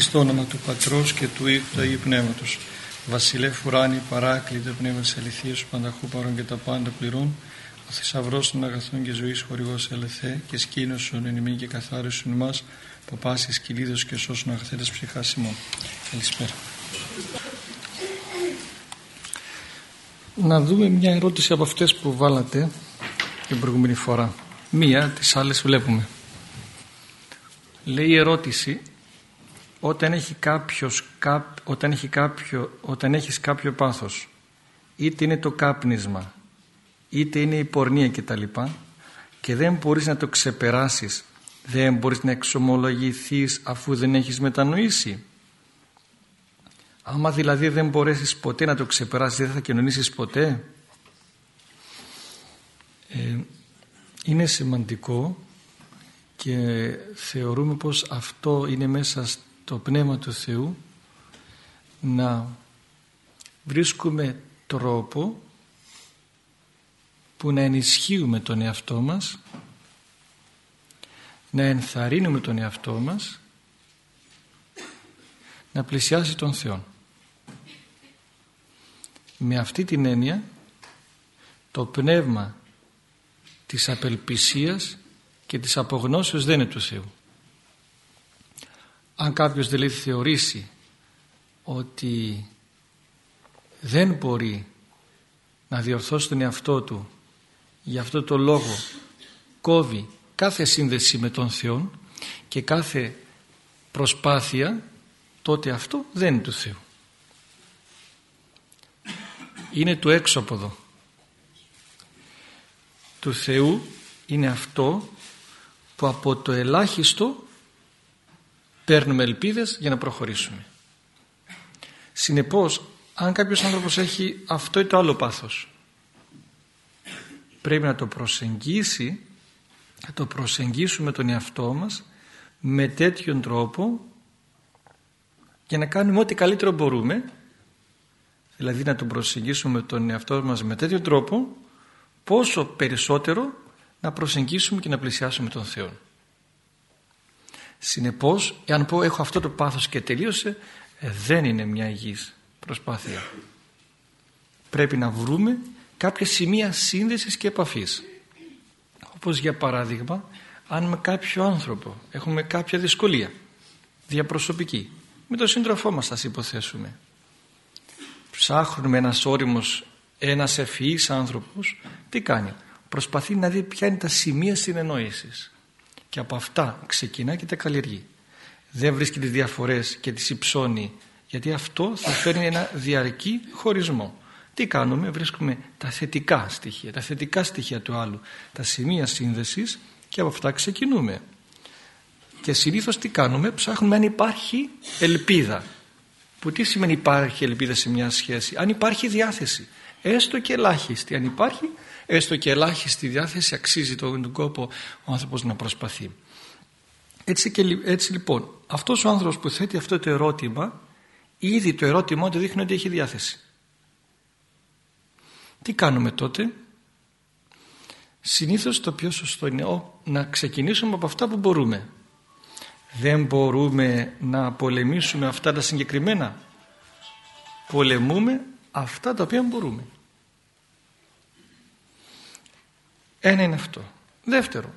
εις το όνομα του Πατρός και του Υιού του Αγίου Πνεύματος. Βασιλεύ ουράνι παράκλητο πνεύμα της αληθείας πανταχού παρών και τα πάντα πληρών, ο θησαυρός των αγαθών και ζωής χορηγός ελεθέ και σκήνωσον εν ημί και καθάρισον εμάς, παπάσεις κυλίδος και σώσον αγαθέτες ψυχάς ημών. Καλησπέρα. Να δούμε μια ερώτηση από αυτές που βάλατε την προηγούμενη φορά. Μία, τις άλλες βλέπουμε. Λέει η ερώτηση όταν, έχει κάποιος, όταν, έχει κάποιο, όταν έχεις κάποιο πάθος είτε είναι το κάπνισμα είτε είναι η πορνεία κτλ. και δεν μπορείς να το ξεπεράσεις δεν μπορείς να εξομολογηθείς αφού δεν έχεις μετανοήσει. Άμα δηλαδή δεν μπορέσεις ποτέ να το ξεπεράσεις δεν θα κοινωνήσεις ποτέ. Ε, είναι σημαντικό και θεωρούμε πως αυτό είναι μέσα στο Πνεύμα του Θεού να βρίσκουμε τρόπο που να ενισχύουμε τον εαυτό μας να ενθαρρύνουμε τον εαυτό μας να πλησιάσει τον Θεό. Με αυτή την έννοια το πνεύμα της απελπισίας και της απογνώσεως δεν είναι του Θεού. Αν κάποιος δηλαδή θεωρήσει ότι δεν μπορεί να διορθώσει τον εαυτό του για αυτό το λόγο κόβει κάθε σύνδεση με τον Θεό και κάθε προσπάθεια τότε αυτό δεν είναι του Θεού. Είναι του έξωποδο. Του Θεού είναι αυτό που από το ελάχιστο παίρνουμε ελπίδες για να προχωρήσουμε. Συνεπώς, αν κάποιος άνθρωπος έχει αυτό ή το άλλο πάθος, πρέπει να το προσεγγίσει, να το προσεγγίσουμε τον εαυτό μας με τέτοιον τρόπο για να κάνουμε ό,τι καλύτερο μπορούμε, δηλαδή να τον προσεγγίσουμε τον εαυτό μας με τέτοιον τρόπο, πόσο περισσότερο να προσεγγίσουμε και να πλησιάσουμε τον Θεό. Συνεπώς, εάν πω έχω αυτό το πάθος και τελείωσε, ε, δεν είναι μια υγιής προσπάθεια. Πρέπει να βρούμε κάποια σημεία σύνδεσης και επαφής. Όπως για παράδειγμα, αν με κάποιο άνθρωπο έχουμε κάποια δυσκολία διαπροσωπική, με τον σύντροφό μας θα υποθέσουμε. Ψάχνουμε ένας όριμος, ένας ευφυής άνθρωπος, τι κάνει; Προσπαθεί να δει ποια είναι τα σημεία συνεννόησης και από αυτά ξεκινά και τα καλλιεργεί. Δεν βρίσκει τις διαφορές και τις υψώνει γιατί αυτό θα φέρνει ένα διαρκή χωρισμό. Τι κάνουμε, βρίσκουμε τα θετικά στοιχεία, τα θετικά στοιχεία του άλλου, τα σημεία σύνδεσης και από αυτά ξεκινούμε. Και συνήθως τι κάνουμε, ψάχνουμε αν υπάρχει ελπίδα. Που τι σημαίνει υπάρχει ελπίδα σε μια σχέση, αν υπάρχει διάθεση, έστω και ελάχιστη, αν υπάρχει έστω και ελάχιστη διάθεση αξίζει τον κόπο ο άνθρωπος να προσπαθεί. Έτσι, και, έτσι λοιπόν αυτός ο άνθρωπος που θέτει αυτό το ερώτημα ήδη το ερώτημα του δείχνει ότι έχει διάθεση. Τι κάνουμε τότε; Συνήθως το πιο σωστό είναι να ξεκινήσουμε από αυτά που μπορούμε. Δεν μπορούμε να πολεμήσουμε αυτά τα συγκεκριμένα. Πολεμούμε αυτά τα οποία μπορούμε. Ένα είναι αυτό. Δεύτερο,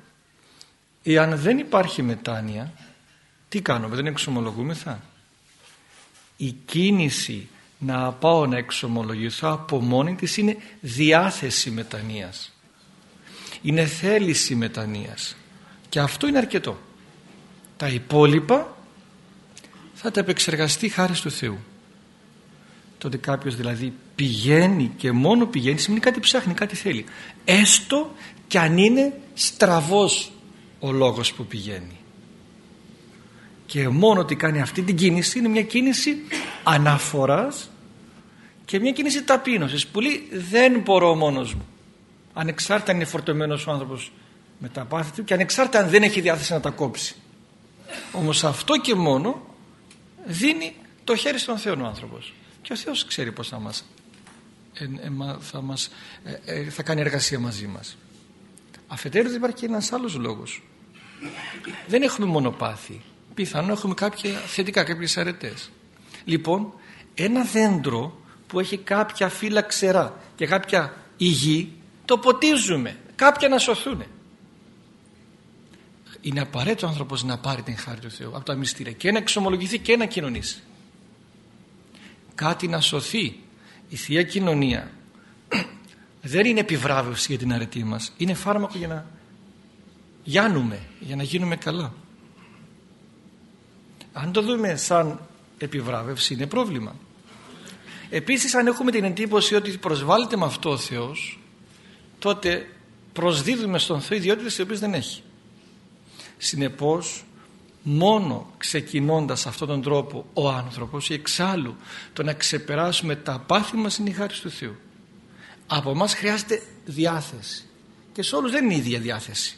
εάν δεν υπάρχει μετάνοια, τι κάνουμε, δεν εξομολογούμεθα; Η κίνηση να πάω να εξομολογηθώ από μόνη της είναι διάθεση μετανοίας. Είναι θέληση μετανοίας. Και αυτό είναι αρκετό. Τα υπόλοιπα θα τα επεξεργαστεί χάρη του Θεού. Τότε κάποιος δηλαδή πηγαίνει και μόνο πηγαίνει σημαίνει κάτι ψάχνει, κάτι θέλει. Έστω και αν είναι στραβός ο λόγος που πηγαίνει. Και μόνο ότι κάνει αυτή την κίνηση είναι μια κίνηση αναφοράς και μια κίνηση ταπείνωσης. Που λέει δεν μπορώ μόνος μου. Ανεξάρτητα αν είναι φορτωμένος ο άνθρωπος με τα πάθη του και ανεξάρτητα αν δεν έχει διάθεση να τα κόψει. Όμως αυτό και μόνο δίνει το χέρι στον Θεό ο άνθρωπος. Και ο Θεός ξέρει πώς θα μας, ε, ε, θα, μας, ε, θα κάνει εργασία μαζί μας. Αφετέρου δεν υπάρχει και ένας άλλος λόγος. Δεν έχουμε μονοπάθη. πιθανόν έχουμε κάποια θετικά, κάποιες αρετές. Λοιπόν, ένα δέντρο που έχει κάποια φύλλα ξερά και κάποια υγιή, το ποτίζουμε. Κάποια να σωθούν. Είναι απαραίτητο ο άνθρωπος να πάρει την χάρη του Θεού από τα μυστήρια και να εξομολογηθεί και να κοινωνήσει. Κάτι να σωθεί. Η Θεία Κοινωνία δεν είναι επιβράβευση για την αρετή μας. Είναι φάρμακο για να γιάνουμε, για να γίνουμε καλά. Αν το δούμε σαν επιβράβευση είναι πρόβλημα. Επίσης αν έχουμε την εντύπωση ότι προσβάλλεται με αυτό ο Θεός τότε προσδίδουμε στον Θεό ιδιότητες οι οποίες δεν έχει. Συνεπώς μόνο ξεκινώντας αυτόν τον τρόπο ο άνθρωπος ή εξάλλου το να ξεπεράσουμε τα πάθη μας είναι η χάρη του Θεού. Από εμάς χρειάζεται διάθεση και σε όλους δεν είναι η ίδια διάθεση.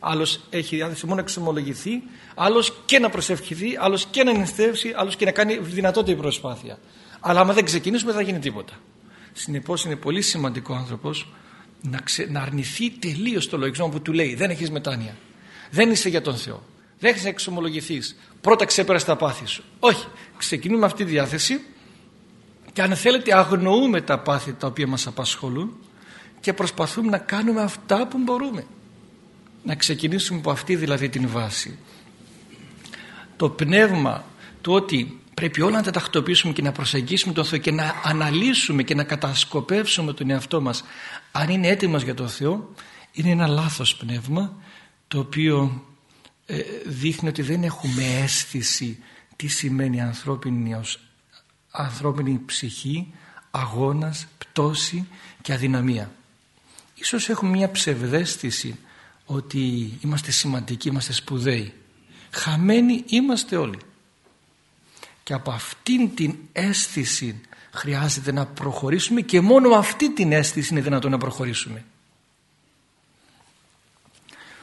Άλλος έχει διάθεση μόνο να εξομολογηθεί, άλλος και να προσευχηθεί, άλλος και να νηστεύσει, άλλος και να κάνει δυνατότερη προσπάθεια. Αλλά άμα δεν ξεκινήσουμε δεν θα γίνει τίποτα. Συνεπώς είναι πολύ σημαντικό ο άνθρωπος να, να αρνηθεί τελείως το λογισμό που του λέει δεν έχεις μετάνοια. Δεν είσαι για τον Θεό. Δεν έχεις να εξομολογηθείς. Πρώτα ξέπερασε τα πάθη σου. Όχι. Ξεκινούμε αυτή τη διάθεση και αν θέλετε αγνοούμε τα πάθη τα οποία μας απασχολούν και προσπαθούμε να κάνουμε αυτά που μπορούμε. Να ξεκινήσουμε από αυτή δηλαδή την βάση. Το πνεύμα του ότι πρέπει όλα να τα τακτοποιήσουμε και να προσεγγίσουμε τον Θεό και να αναλύσουμε και να κατασκοπεύσουμε τον εαυτό μας αν είναι έτοιμος για τον Θεό είναι ένα λάθος πνεύμα το οποίο ε, δείχνει ότι δεν έχουμε αίσθηση τι σημαίνει ανθρώπινη, ανθρώπινη ψυχή, αγώνας, πτώση και αδυναμία. Ίσως έχουμε μια ψευδέστηση ότι είμαστε σημαντικοί, είμαστε σπουδαίοι. Χαμένοι είμαστε όλοι. Και από αυτήν την αίσθηση χρειάζεται να προχωρήσουμε και μόνο με αυτή την αίσθηση είναι δυνατόν να προχωρήσουμε.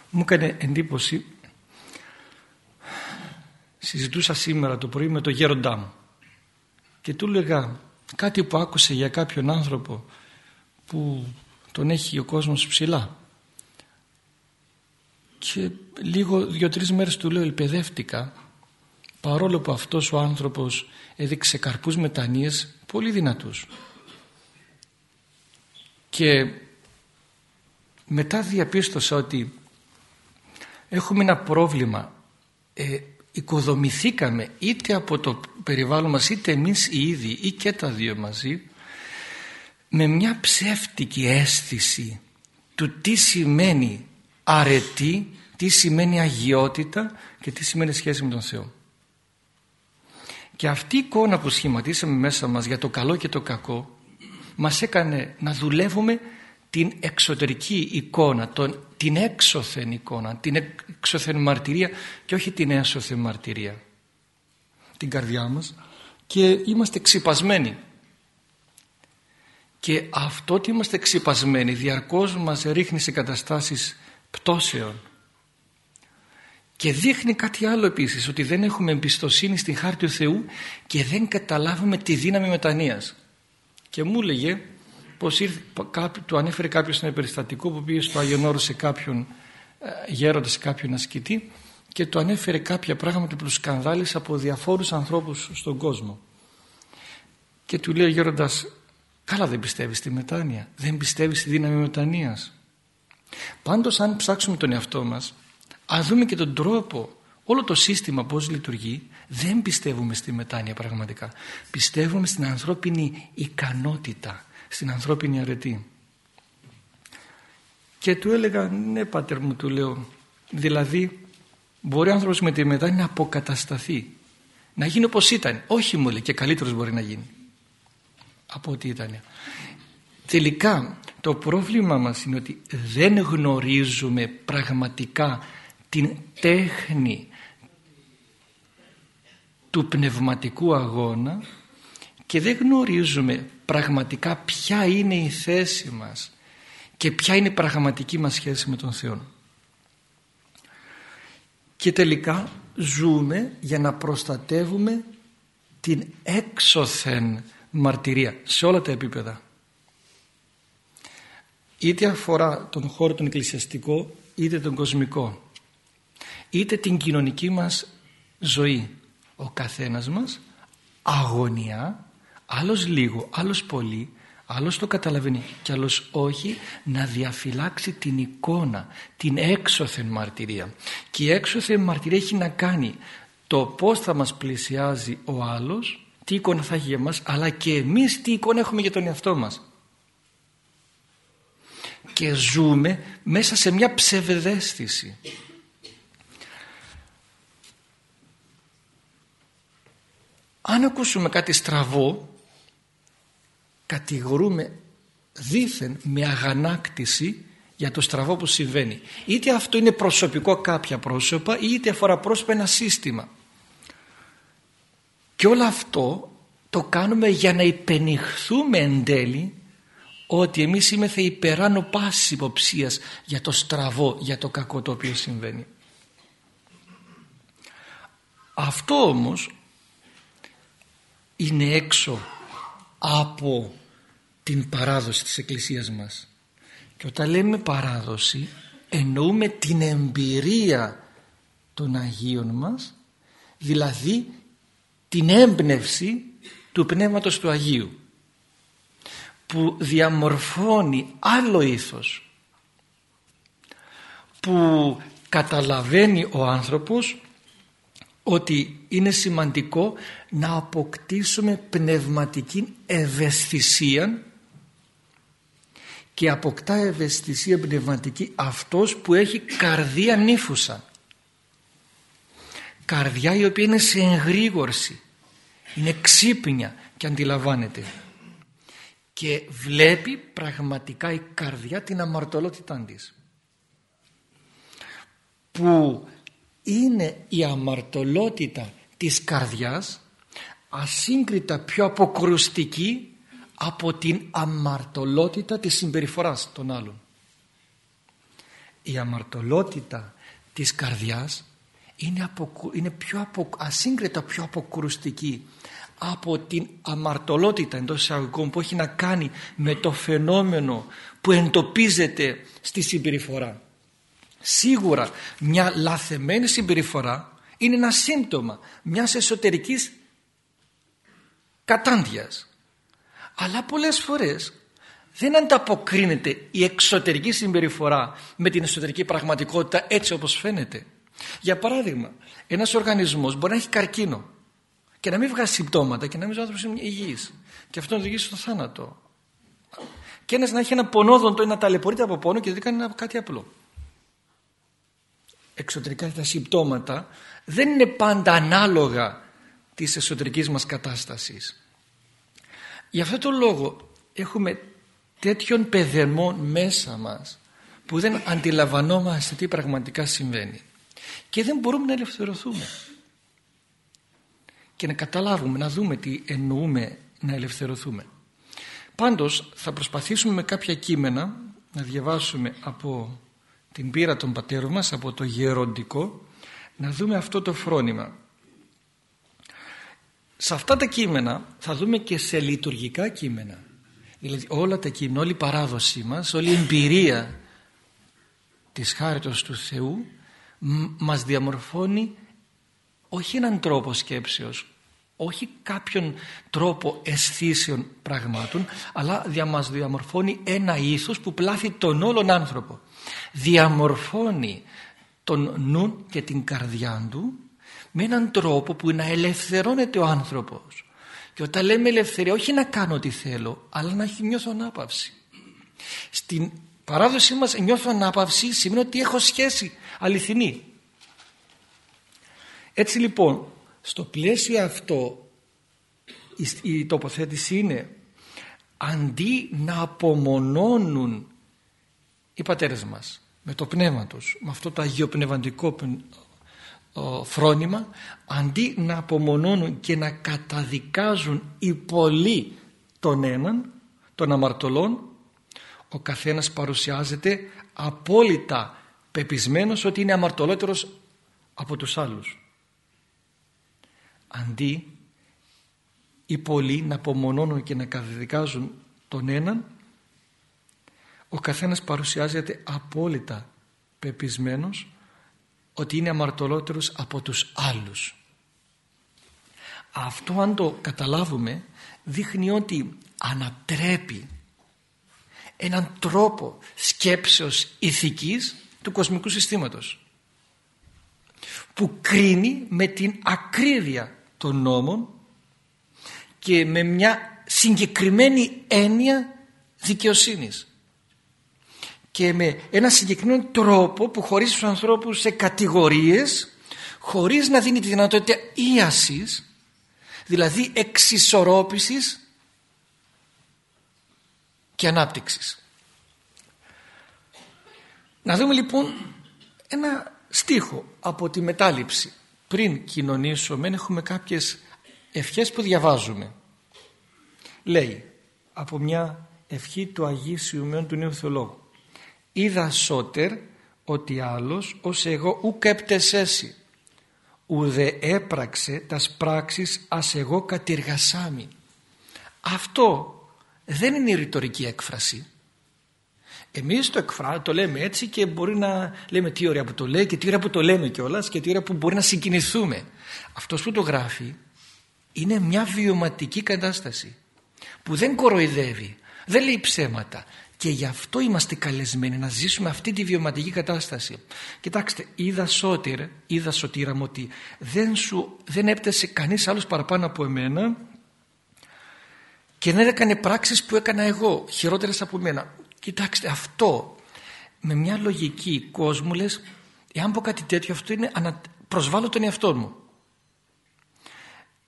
Μου έκανε εντύπωση συζητούσα σήμερα το πρωί με τον γέροντά μου και του έλεγα κάτι που άκουσε για κάποιον άνθρωπο που τον έχει ο κόσμος ψηλά και λίγο δύο-τρεις μέρες του λέω ελπαιδεύτηκα παρόλο που αυτός ο άνθρωπος έδειξε καρπούς μετανοίες πολύ δυνατούς και μετά διαπίστωσα ότι έχουμε ένα πρόβλημα. Ε, οικοδομηθήκαμε είτε από το περιβάλλον μας είτε εμείς οι ίδιοι ή και τα δύο μαζί με μια ψεύτικη αίσθηση του τι σημαίνει αρετή, τι σημαίνει αγιότητα και τι σημαίνει σχέση με τον Θεό. Και αυτή η εικόνα που σχηματίσαμε μέσα μας για το καλό και το κακό μας έκανε να δουλεύουμε την εξωτερική εικόνα, τον, την έξωθεν εικόνα, την έξωθεν μαρτυρία και όχι την έσωθεν μαρτυρία. Την καρδιά μας και είμαστε ξυπασμένοι. Και αυτό ότι είμαστε ξυπασμένοι διαρκώς μας ρίχνει σε καταστάσεις πτώσεων. Και δείχνει κάτι άλλο επίσης, ότι δεν έχουμε εμπιστοσύνη στην χάρη του Θεού και δεν καταλάβουμε τη δύναμη μετανοίας. Και μου έλεγε πως ήρθε, του ανέφερε κάποιος ένα περιστατικό που πήγε στο Άγιον σε κάποιον ε, γέροντας σε κάποιον ασκητή και του ανέφερε κάποια πράγματα που τους σκανδάλισε από διαφόρους ανθρώπους στον κόσμο. Και του λέει ο γέροντας καλά δεν πιστεύεις στη μετάνοια, δεν πιστεύεις στη δύναμη μετανοίας. Πάντως αν ψάξουμε τον εαυτό μας, αν δούμε και τον τρόπο, όλο το σύστημα πώς λειτουργεί, δεν πιστεύουμε στη μετάνοια πραγματικά. Πιστεύουμε στην ανθρώπινη ικανότητα στην ανθρώπινη αρετή. Και του έλεγα, ναι πάτερ μου, του λέω, δηλαδή μπορεί ο άνθρωπος με τη μετάνοια να αποκατασταθεί, να γίνει όπως ήταν. Όχι μου λέει και καλύτερος μπορεί να γίνει από ό,τι ήταν. Τελικά το πρόβλημα μας είναι ότι δεν γνωρίζουμε πραγματικά την τέχνη του πνευματικού αγώνα και δεν γνωρίζουμε πραγματικά ποια είναι η θέση μας και ποια είναι η πραγματική μας σχέση με τον Θεό. Και τελικά ζούμε για να προστατεύουμε την έξωθεν μαρτυρία σε όλα τα επίπεδα. Είτε αφορά τον χώρο τον εκκλησιαστικό είτε τον κοσμικό είτε την κοινωνική μας ζωή ο καθένας μας αγωνιά άλλος λίγο, άλλος πολύ άλλος το καταλαβαίνει και άλλος όχι να διαφυλάξει την εικόνα την έξωθεν μαρτυρία. Και η έξωθεν μαρτυρία έχει να κάνει το πως θα μας πλησιάζει ο άλλος τι εικόνα θα έχει για μας αλλά και εμείς τι εικόνα έχουμε για τον εαυτό μας. Και ζούμε μέσα σε μια ψευδέστηση. Αν ακούσουμε κάτι στραβό κατηγορούμε δήθεν με αγανάκτηση για το στραβό που συμβαίνει είτε αυτό είναι προσωπικό κάποια πρόσωπα είτε αφορά πρόσωπα ένα σύστημα και όλο αυτό το κάνουμε για να υπενηχθούμε εν τέλει ότι εμείς είμαστε υπεράνω πάσης υποψίας για το στραβό, για το κακό το οποίο συμβαίνει. Αυτό όμως είναι έξω από την παράδοση της Εκκλησίας μας. Και όταν λέμε παράδοση εννοούμε την εμπειρία των Αγίων μας δηλαδή την έμπνευση του Πνεύματος του Αγίου που διαμορφώνει άλλο ήθος που καταλαβαίνει ο άνθρωπος ότι είναι σημαντικό να αποκτήσουμε πνευματική ευαισθησία και αποκτά ευαισθησία πνευματική αυτός που έχει καρδία νύφουσα. Καρδιά η οποία είναι σε εγρήγορση είναι ξύπνια και αντιλαμβάνεται. Και βλέπει πραγματικά η καρδιά την αμαρτωλότητά της. Που είναι η αμαρτωλότητα της καρδιάς ασύγκριτα πιο αποκρουστική από την αμαρτωλότητα της συμπεριφοράς των άλλων. Η αμαρτωλότητα της καρδιάς είναι, είναι πιο απο, ασύγκριτα πιο αποκρουστική από την αμαρτωλότητα εντός εισαγωγικών που έχει να κάνει με το φαινόμενο που εντοπίζεται στη συμπεριφορά. Σίγουρα μια λαθεμένη συμπεριφορά είναι ένα σύμπτωμα μιας εσωτερικής κατάντιας. Αλλά πολλές φορές δεν ανταποκρίνεται η εξωτερική συμπεριφορά με την εσωτερική πραγματικότητα έτσι όπως φαίνεται. Για παράδειγμα, ένας οργανισμός μπορεί να έχει καρκίνο και να μην βγάζει συμπτώματα και να μην ο άνθρωπος είναι υγιής και αυτό να οδηγήσει στο θάνατο. Και ένας να έχει ένα πονόδοντο ή να ταλαιπωρείται από πόνο και δεν κάνει κάτι απλό εξωτερικά τα συμπτώματα δεν είναι πάντα ανάλογα της εσωτερικής μας κατάστασης. Γι' αυτό το λόγο έχουμε τέτοιον παιδεμό μέσα μας που δεν αντιλαμβανόμαστε τι πραγματικά συμβαίνει και δεν μπορούμε να ελευθερωθούμε και να καταλάβουμε, να δούμε τι εννοούμε να ελευθερωθούμε. Πάντως θα προσπαθήσουμε με κάποια κείμενα να διαβάσουμε από την πείρα των πατέρων μας από το γεροντικό να δούμε αυτό το φρόνημα. Σε αυτά τα κείμενα θα δούμε και σε λειτουργικά κείμενα. Δηλαδή όλα τα κείμενα, όλη η παράδοσή μας, όλη η εμπειρία της χάριτος του Θεού μας διαμορφώνει όχι έναν τρόπο σκέψεως, όχι κάποιον τρόπο αισθήσεων πραγμάτων, αλλά μας διαμορφώνει ένα ήθος που πλάθει τον όλον άνθρωπο διαμορφώνει τον νου και την καρδιά του με έναν τρόπο που να ελευθερώνεται ο άνθρωπος. Και όταν λέμε ελευθερία όχι να κάνω ό,τι θέλω αλλά να έχει νιώθω ανάπαυση. Στην παράδοσή μας νιώθω ανάπαυση σημαίνει ότι έχω σχέση αληθινή. Έτσι λοιπόν στο πλαίσιο αυτό η τοποθέτηση είναι αντί να απομονώνουν οι πατέρες μας με το πνεύμα τους με αυτό το αγιοπνευαντικό φρόνημα αντί να απομονώνουν και να καταδικάζουν οι πολλοί τον έναν των αμαρτωλών ο καθένας παρουσιάζεται απόλυτα πεπισμένος ότι είναι αμαρτωλότερος από τους άλλους. Αντί οι πολλοί να απομονώνουν και να καταδικάζουν τον έναν ο καθένας παρουσιάζεται απόλυτα πεπισμένος ότι είναι αμαρτωλότερος από τους άλλους. Αυτό αν το καταλάβουμε δείχνει ότι ανατρέπει έναν τρόπο σκέψεως ηθικής του κοσμικού συστήματος που κρίνει με την ακρίβεια των νόμων και με μια συγκεκριμένη έννοια δικαιοσύνης και με ένα συγκεκριμένο τρόπο που χωρίζει τους ανθρώπους σε κατηγορίες χωρίς να δίνει τη δυνατότητα ίασης δηλαδή εξισορρόπησης και ανάπτυξης. Να δούμε λοιπόν ένα στίχο από τη μετάληψη. Πριν κοινωνήσουμε έχουμε κάποιες ευχές που διαβάζουμε. Λέει από μια ευχή του Αγίου Σιωμένου του Νέου Θεολόγου. Είδα σώτερ ότι άλλος ως εγώ ουκ έπτεσέσι ουδε έπραξε τας πράξεις ας εγώ κατηργασάμι. Αυτό δεν είναι η ρητορική έκφραση. Εμείς το, εκφρά, το λέμε έτσι και μπορεί να λέμε τι ωραία που το λέει και τι ωραία που το λέμε κιόλας και τι ωραία που μπορεί να συγκινηθούμε. Αυτός που το γράφει είναι μια βιωματική κατάσταση που δεν κοροϊδεύει, δεν λέει ψέματα και γι' αυτό είμαστε καλεσμένοι να ζήσουμε αυτή τη βιωματική κατάσταση. Κοιτάξτε, είδα σώτηρ, είδα σωτήρα μου ότι δεν, σου, δεν έπτεσε κανείς άλλος παραπάνω από εμένα και δεν έκανε πράξεις που έκανα εγώ, χειρότερες από μένα. Κοιτάξτε, αυτό με μια λογική κόσμου λες, εάν πω κάτι τέτοιο αυτό είναι ανα... προσβάλλω τον εαυτό μου.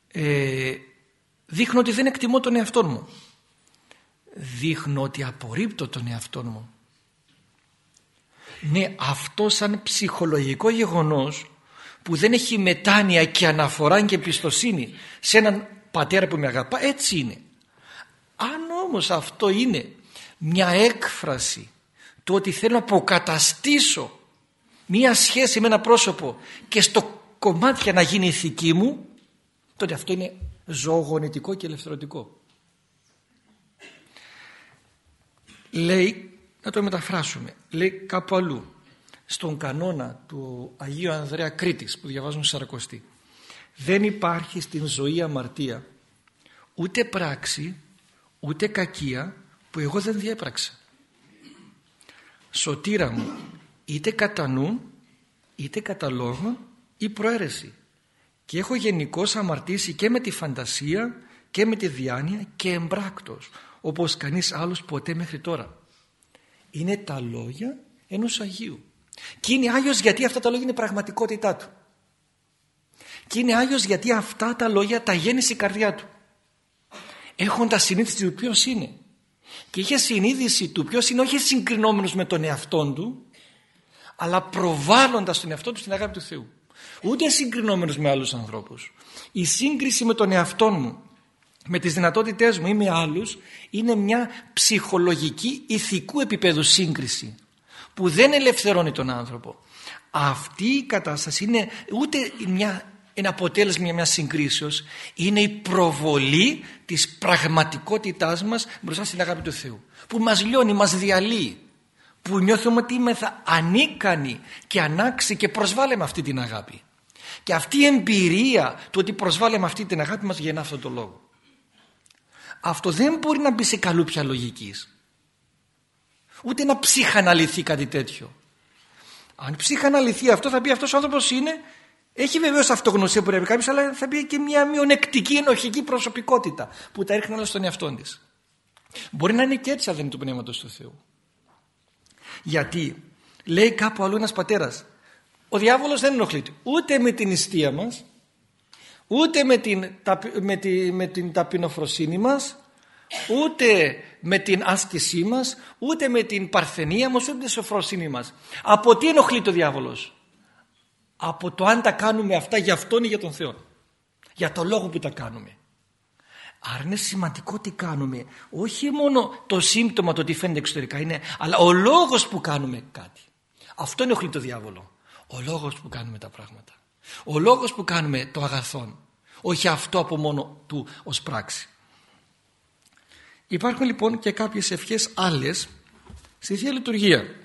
Ε, δείχνω ότι δεν εκτιμώ τον εαυτό μου δείχνω ότι απορρίπτω τον εαυτό μου. Ναι αυτό σαν ψυχολογικό γεγονός που δεν έχει μετάνοια και αναφορά και εμπιστοσύνη σε έναν πατέρα που με αγαπά έτσι είναι. Αν όμως αυτό είναι μια έκφραση του ότι θέλω να αποκαταστήσω μια σχέση με ένα πρόσωπο και στο κομμάτι να γίνει ηθική μου τότε αυτό είναι ζωογονητικό και ελευθερωτικό λέει να το μεταφράσουμε λέει κάπου αλλού στον κανόνα του Αγίου Ανδρέα Κρήτης που διαβάζουν Σαρακοστή. Δεν υπάρχει στην ζωή αμαρτία ούτε πράξη ούτε κακία που εγώ δεν διέπραξα. Σωτήρα μου είτε κατά νου είτε κατά λόγο ή προαίρεση. Και έχω γενικώς αμαρτήσει και με τη φαντασία και με τη διάνοια και εμπράκτος όπως κανείς άλλος ποτέ μέχρι τώρα. Είναι τα λόγια ενός Αγίου. Και είναι Άγιος γιατί αυτά τα λόγια είναι πραγματικότητά του. Και είναι Άγιος γιατί αυτά τα λόγια τα γέννησε η καρδιά του. Έχοντας συνείδηση του ποιος είναι. Και είχε συνείδηση του ποιος είναι όχι συγκρινόμενος με τον εαυτό του αλλά προβάλλοντας τον εαυτό του στην αγάπη του Θεού. Ούτε συγκρινόμενος με άλλους ανθρώπους. Η σύγκριση με τον εαυτό μου με τις δυνατότητές μου ή με άλλους είναι μια ψυχολογική ηθικού επίπεδου σύγκριση που δεν ελευθερώνει τον άνθρωπο. Αυτή η κατάσταση είναι ούτε μια, ένα αποτέλεσμα μια συγκρίσεως είναι η προβολή της πραγματικότητάς μας μπροστά στην αγάπη του Θεού που μας λιώνει, μας διαλύει που νιώθουμε ότι είμαστε ανίκανοι και ανάξιοι και προσβάλλουμε αυτή την αγάπη και αυτή η εμπειρία του ότι προσβάλλουμε αυτή την αγάπη μας γεννά αυτόν τον λόγο αυτό δεν μπορεί να μπει σε καλούπια λογικής. Ούτε να ψυχαναλυθεί κάτι τέτοιο. Αν ψυχαναλυθεί αυτό θα πει αυτός ο άνθρωπος είναι έχει βεβαίως αυτογνωσία που πρέπει κάποιος αλλά θα πει και μια μειονεκτική ενοχική προσωπικότητα που τα έρχνει όλα στον εαυτό της. μπορεί να είναι και έτσι αν δεν είναι του Πνεύματος του Θεού. Γιατί λέει κάπου αλλού ένας πατέρας ο διάβολος δεν ενοχλείται ούτε με την ιστία μας ούτε με την, με, τη, με την ταπεινοφροσύνη μας ούτε με την άσκησή μας ούτε με την παρθενία μας ούτε με τη σοφροσύνη μας. Από τι ενοχλεί το διάβολος; Από το αν τα κάνουμε αυτά για αυτόν ή για τον Θεό για το λόγο που τα κάνουμε. Άρα είναι σημαντικό τι κάνουμε. Όχι μόνο το σύμπτωμα το τι φαίνεται εξωτερικά είναι αλλά ο λόγος που κάνουμε κάτι. Αυτό ενοχλεί το διάβολο. Ο λόγος που κάνουμε τα πράγματα ο λόγος που κάνουμε το αγαθόν. Όχι αυτό από μόνο του ως πράξη. Υπάρχουν λοιπόν και κάποιες ευχές άλλες στη Θεία Λειτουργία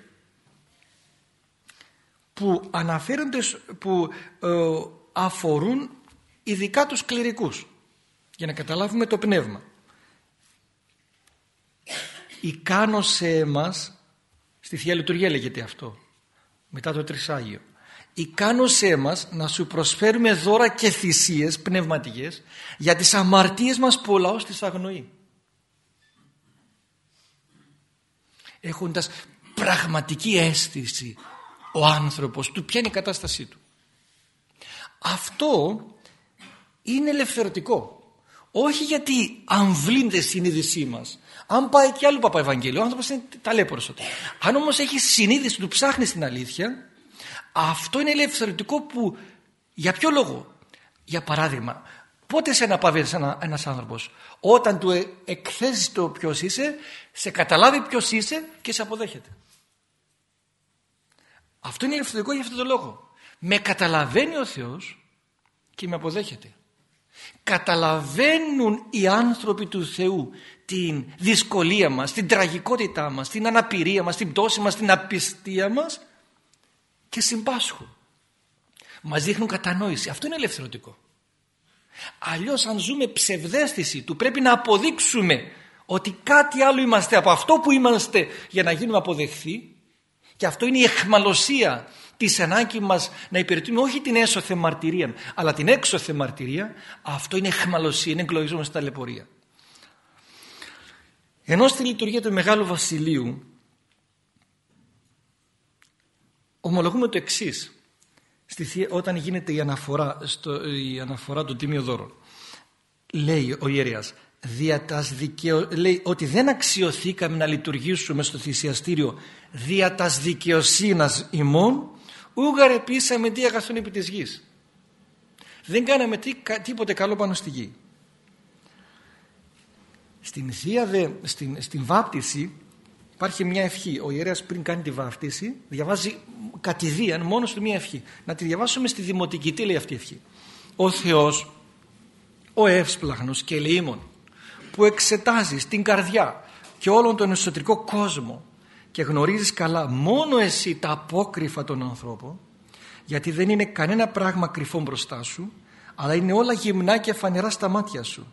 που αναφέρονται που ε, αφορούν ειδικά τους κληρικούς. για να καταλάβουμε το πνεύμα ικάνωσε εμάς στη Θεία Λειτουργία λέγεται αυτό μετά το Τρισάγιο ικάνωσέ μας να σου προσφέρουμε δώρα και θυσίες πνευματικές για τις αμαρτίες μας που ο λαός τις αγνοεί. Έχοντας πραγματική αίσθηση ο άνθρωπος του ποια είναι η κατάστασή του. Αυτό είναι ελευθερωτικό. Όχι γιατί αμβλύνεται η συνείδησή μας. Αν πάει και άλλο παπα Ευαγγέλιο, ο άνθρωπος είναι ταλέπορος. Αν όμως έχει συνείδηση του ψάχνει στην αλήθεια, αυτό είναι ελευθερωτικό που για ποιο λόγο; Για παράδειγμα, πότε σε αναπαύεται ένα, ένας άνθρωπος. Όταν του ε, εκθέσεις το ποιος είσαι, σε καταλάβει ποιος είσαι και σε αποδέχεται. Αυτό είναι ελευθερωτικό για αυτόν τον λόγο. Με καταλαβαίνει ο Θεός και με αποδέχεται. Καταλαβαίνουν οι άνθρωποι του Θεού την δυσκολία μας, την τραγικότητά μας, την αναπηρία μας, την πτώση μας, την απιστία μας και συμπάσχουν. Μας δείχνουν κατανόηση. Αυτό είναι ελευθερωτικό. Αλλιώς αν ζούμε ψευδέστηση του πρέπει να αποδείξουμε ότι κάτι άλλο είμαστε από αυτό που είμαστε για να γίνουμε αποδεχθεί και αυτό είναι η εχμαλωσία της ανάγκη μας να υπηρετούμε όχι την έσωθε μαρτυρία αλλά την έξωθε μαρτυρία αυτό είναι εχμαλωσία, είναι εγκλωγισμό στα ταλαιπωρία. Ενώ στη λειτουργία του Μεγάλου Βασιλείου ομολογούμε το εξής. Όταν γίνεται η αναφορά, στο, η αναφορά του Τίμιο Δώρων λέει ο ιερέας δια δικαιο... λέει ότι δεν αξιοθήκαμε να λειτουργήσουμε στο θυσιαστήριο δια τας δικαιοσύνας ημών ούγαρ επίσαμε τι αγαθούν επί της γης. Δεν κάναμε τι, τίποτε καλό πάνω στη γη. Στην, θεία δε, στην, στην βάπτιση Υπάρχει μια ευχή. Ο ιερέας πριν κάνει τη βάφτιση διαβάζει κατηδίαν μόνος του μια ευχή. Να τη διαβάσουμε στη δημοτική. Τι λέει αυτή η ευχή; Ο Θεός, ο εύσπλαχνος και ελεήμων που εξετάζεις την καρδιά και όλον τον εσωτερικό κόσμο και γνωρίζεις καλά μόνο εσύ τα απόκριφα των ανθρώπων γιατί δεν είναι κανένα πράγμα κρυφό μπροστά σου αλλά είναι όλα γυμνά και φανερά στα μάτια σου.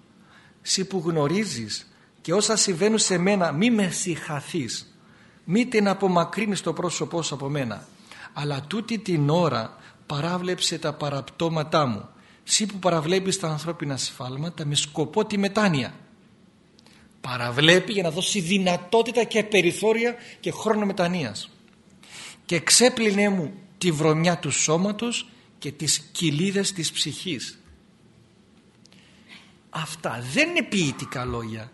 Εσύ που γνωρίζεις και όσα συμβαίνουν σε μένα μη με συγχαθείς μη την απομακρύνεις το πρόσωπό σου από μένα. Αλλά τούτη την ώρα παράβλεψε τα παραπτώματά μου. Συ που παραβλέπεις τα ανθρώπινα σφάλματα με σκοπό τη μετάνοια. Παραβλέπει για να δώσει δυνατότητα και περιθώρια και χρόνο μετανοίας. Και ξέπλυνε μου τη βρωμιά του σώματος και τις κοιλίδες της ψυχής. Αυτά δεν είναι ποιητικά λόγια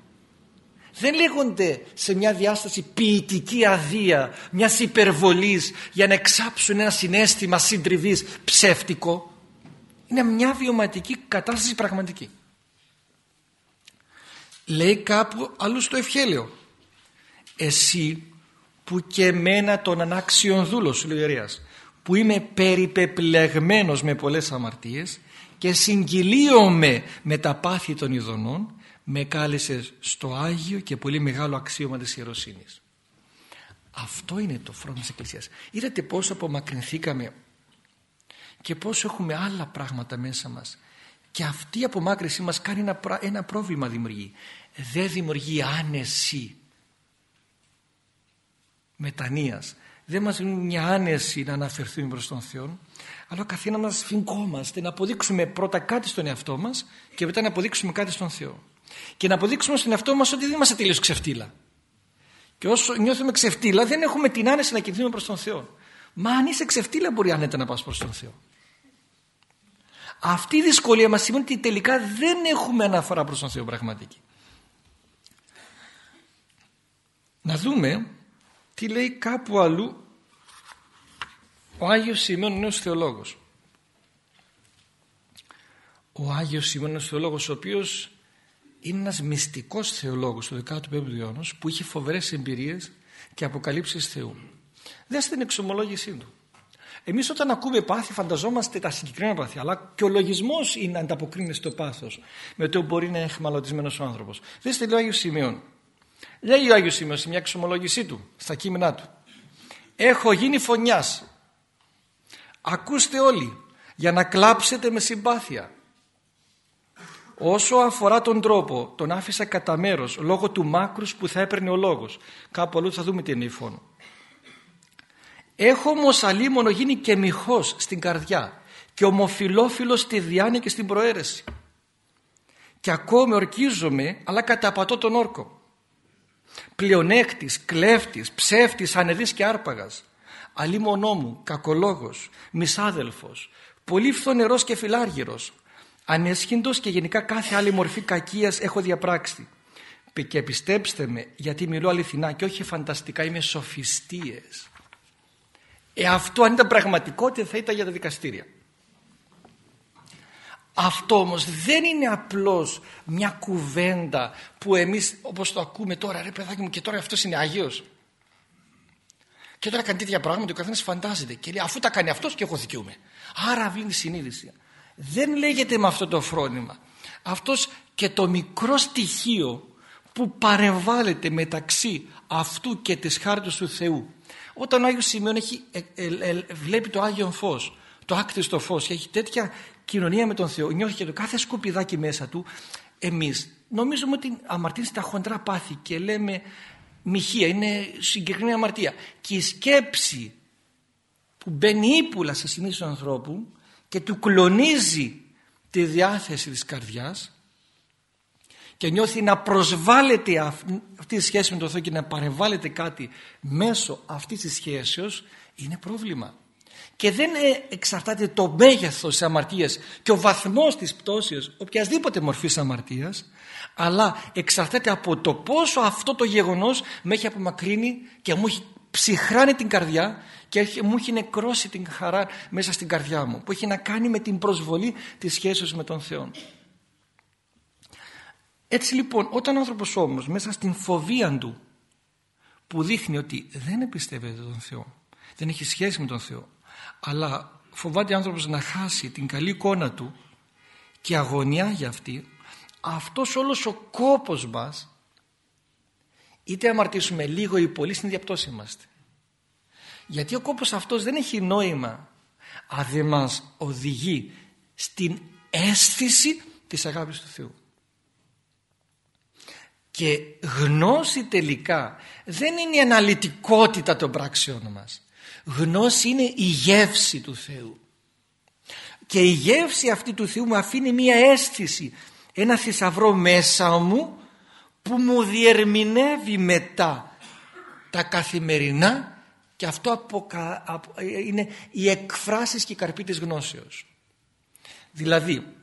δεν λέγονται σε μια διάσταση ποιητική αδεία μιας υπερβολής για να εξάψουν ένα συνέστημα συντριβής ψεύτικο. Είναι μια βιωματική κατάσταση πραγματική. Λέει κάπου αλλού στο ευχέλαιο εσύ που και εμένα τον ανάξιον δούλος σου λέει ο που είμαι περιπεπλεγμένος με πολλές αμαρτίες και συγκυλίομαι με τα πάθη των ειδονών με κάλεσες στο Άγιο και πολύ μεγάλο αξίωμα της ιεροσύνης. Αυτό είναι το φρόνημα της Εκκλησίας. Είδατε πόσο απομακρυνθήκαμε και πόσο έχουμε άλλα πράγματα μέσα μας. Και αυτή η απομάκρυνση μας κάνει ένα, ένα πρόβλημα δημιουργεί. Δεν δημιουργεί άνεση μετανοίας. Δεν μας δίνει μια άνεση να αναφερθούμε προς τον Θεό αλλά ο καθένας μας φυγκόμαστε να αποδείξουμε πρώτα κάτι στον εαυτό μας και μετά να αποδείξουμε κάτι στον Θεό και να αποδείξουμε στον εαυτό μας ότι δεν είμαστε τελείως ξεφτύλα. Και όσο νιώθουμε ξεφτύλα δεν έχουμε την άνεση να κινηθούμε προς τον Θεό. Μα αν είσαι ξεφτύλα μπορεί άνετα να πας προς τον Θεό. Αυτή η δυσκολία μας σημαίνει ότι τελικά δεν έχουμε αναφορά προς τον Θεό πραγματική. Να δούμε τι λέει κάπου αλλού ο Άγιος Σημείων Νέος Θεολόγος. Ο Άγιος Σημείων Νέος Θεολόγος ο οποίος είναι ένας μυστικός θεολόγος του 15ου αιώνα που είχε φοβερές εμπειρίες και αποκαλύψεις Θεού. Δέστε την εξομολόγησή του. Εμείς όταν ακούμε πάθη φανταζόμαστε τα συγκεκριμένα πάθη αλλά και ο λογισμός είναι να ανταποκρίνεται στο πάθος με το μπορεί να είναι εχμαλωτισμένος ο άνθρωπος. Δέστε λέει ο Άγιος Σημείων. Λέει ο Άγιος Σημείων σε μια εξομολόγησή του, στα κείμενά του. Έχω γίνει φωνιάς. Ακούστε όλοι για να κλάψετε με συμπάθεια Όσο αφορά τον τρόπο, τον άφησα κατά μέρος λόγω του μάκρους που θα έπαιρνε ο λόγος. Κάπου αλλού θα δούμε τι είναι η φόνο. Έχω όμως αλίμονο γίνει και μυχός στην καρδιά και ομοφιλόφιλος στη διάνοια και στην προαίρεση. Και ακόμη ορκίζομαι αλλά καταπατώ τον όρκο. Πλεονέκτης, κλέφτης, ψεύτης, ανεδής και άρπαγας. Αλίμονό μου, κακολόγος, μισάδελφος, πολύ φθονερός και φιλάργυρος, ανέσχυντος και γενικά κάθε άλλη μορφή κακίας έχω διαπράξει. Και πιστέψτε με, γιατί μιλώ αληθινά και όχι φανταστικά, είμαι σοφιστίες. Ε, αυτό αν ήταν πραγματικότητα θα ήταν για τα δικαστήρια. Αυτό όμως δεν είναι απλώς μια κουβέντα που εμείς όπως το ακούμε τώρα ρε παιδάκι μου και τώρα αυτός είναι Άγιος. Και τώρα κάνει τέτοια πράγματα ο καθένας φαντάζεται και λέει αφού τα κάνει αυτός και εγώ δικαιούμαι. Άρα βλύνει συνείδηση. Δεν λέγεται με αυτό το φρόνημα. Αυτός και το μικρό στοιχείο που παρεμβάλλεται μεταξύ αυτού και της χάρτης του Θεού όταν ο Άγιος Σημειών έχει, ε, ε, ε, βλέπει το Άγιο Φως, το άκτιστο φως και έχει τέτοια κοινωνία με τον Θεό, νιώθει και το κάθε σκουπιδάκι μέσα του, εμείς νομίζουμε ότι αμαρτύνει τα χοντρά πάθη και λέμε μοιχεία, είναι συγκεκριμένη αμαρτία. Και η σκέψη που μπαίνει ύπουλα σε συνείδηση του ανθρώπου και του κλονίζει τη διάθεση της καρδιάς και νιώθει να προσβάλλεται αυτή η σχέση με τον Θεό και να παρεμβάλλεται κάτι μέσω αυτής της σχέσεως είναι πρόβλημα. Και δεν εξαρτάται το μέγεθος της αμαρτίας και ο βαθμός της πτώσεως οποιασδήποτε μορφής αμαρτίας αλλά εξαρτάται από το πόσο αυτό το γεγονός με έχει απομακρύνει και μου έχει ψυχράνει την καρδιά και μου έχει νεκρώσει την χαρά μέσα στην καρδιά μου που έχει να κάνει με την προσβολή της σχέσης με τον Θεό. Έτσι λοιπόν όταν ο άνθρωπος όμως μέσα στην φοβία του που δείχνει ότι δεν εμπιστεύεται τον Θεό, δεν έχει σχέση με τον Θεό, αλλά φοβάται ο άνθρωπος να χάσει την καλή εικόνα του και αγωνιά για αυτή, αυτός όλος ο κόπος μας, είτε αμαρτήσουμε λίγο ή πολύ, στην διαπτώση είμαστε. Γιατί ο κόπος αυτός δεν έχει νόημα αν δεν μας οδηγεί στην αίσθηση της αγάπης του Θεού. Και γνώση τελικά δεν είναι η αναλυτικότητα των πράξεων μας. Γνώση είναι η γεύση του Θεού. Και η γεύση αυτή του Θεού μου αφήνει μία αίσθηση, ένα θησαυρό μέσα μου που μου διερμηνεύει μετά τα καθημερινά και αυτό είναι οι εκφράσεις και η καρπή της γνώσεως. Δηλαδή,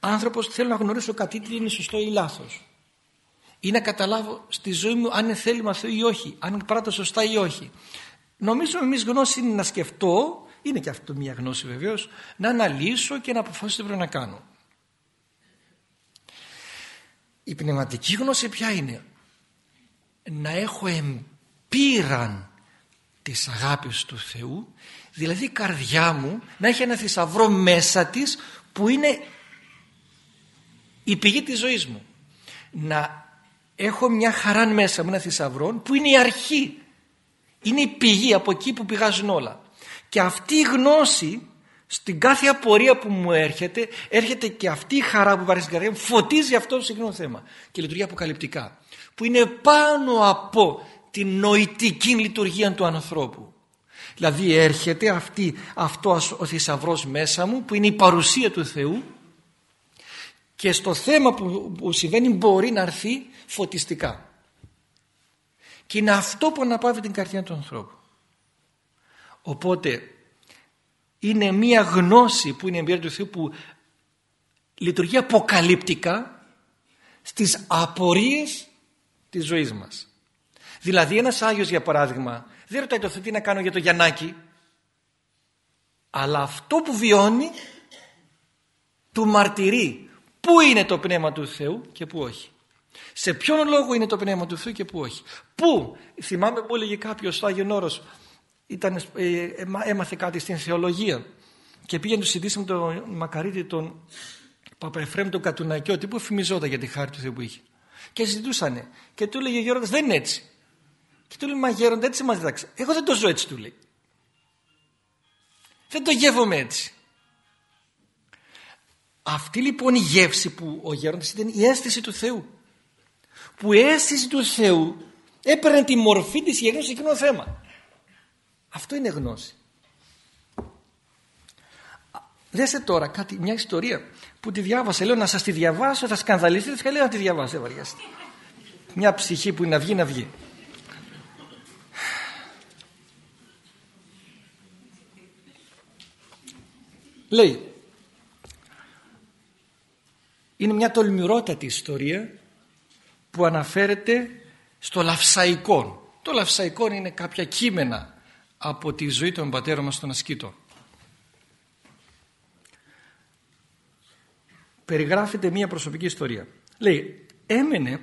άνθρωπος θέλω να γνωρίσω κάτι τι είναι σωστό ή λάθος ή να καταλάβω στη ζωή μου αν είναι θέλημα Θεού ή όχι, αν πράττω σωστά ή όχι. Νομίζω εμείς γνώση είναι να σκεφτώ, είναι και αυτό μια γνώση βεβαίως, να αναλύσω και να αποφασίσω τι πρέπει να κάνω. Η πνευματική γνώση ποια είναι; Να έχω εμπειραν της αγάπης του Θεού, δηλαδή η καρδιά μου να έχει ένα θησαυρό μέσα της που είναι η πηγή της ζωής μου. Να έχω μια χαρά μέσα μου, ένα θησαυρό που είναι η αρχή. Είναι η πηγή από εκεί που πηγάζουν όλα. Και αυτή η γνώση στην κάθε απορία που μου έρχεται, έρχεται και αυτή η χαρά που πάρει στην καρδιά μου, φωτίζει αυτό το συγκεκριμένο θέμα. Και λειτουργεί αποκαλυπτικά. Που είναι πάνω από την νοητική λειτουργία του ανθρώπου. Δηλαδή έρχεται αυτή, αυτό ο θησαυρός μέσα μου που είναι η παρουσία του Θεού και στο θέμα που, που συμβαίνει μπορεί να έρθει φωτιστικά. Και είναι αυτό που αναπαύει την καρδιά του ανθρώπου. Οπότε είναι μία γνώση που είναι η εμπειρία του Θεού που λειτουργεί αποκαλυπτικά στις απορίες της ζωής μας. Δηλαδή ένας Άγιος για παράδειγμα δεν ρωτάει το Θεό τι να κάνω για το Γιαννάκι; Αλλά αυτό που βιώνει του μαρτυρεί πού είναι το Πνεύμα του Θεού και πού όχι. Σε ποιον λόγο είναι το Πνεύμα του Θεού και πού όχι. Πού, θυμάμαι που έλεγε κάποιος στο Άγιον Όρος, ήταν, ε, έμαθε κάτι στην θεολογία και πήγαινε το συζητήσει με τον μακαρίτη τον Παπαεφρέμ τον Κατουνακιώτη που φημιζόταν για τη χάρη του Θεού που είχε. Και συζητούσανε και του έλεγε Γέροντας δεν είναι έτσι. Και του λέει μα Γέροντα έτσι μας διδάξει. Εγώ δεν το ζω έτσι του λέει. Δεν το γεύομαι έτσι. Αυτή λοιπόν η γεύση που ο γέροντας ήταν η αίσθηση του Θεού. Που η αίσθηση του Θεού έπαιρνε τη μορφή της γεγονός σε εκείνο θέμα. Αυτό είναι γνώση. Δέστε τώρα κάτι, μια ιστορία που τη διάβασα. Λέω να σας τη διαβάσω, θα σκανδαλιστείτε και λέω να τη διαβάσω. βαριάστε. Μια ψυχή που είναι να βγει, να βγει. Λέει, είναι μια τολμηρότατη ιστορία που αναφέρεται στο λαυσαϊκό. Το λαυσαϊκό είναι κάποια κείμενα από τη ζωή των πατέρων μας στον Ασκήτο. Περιγράφεται μια προσωπική ιστορία. Λέει, έμενε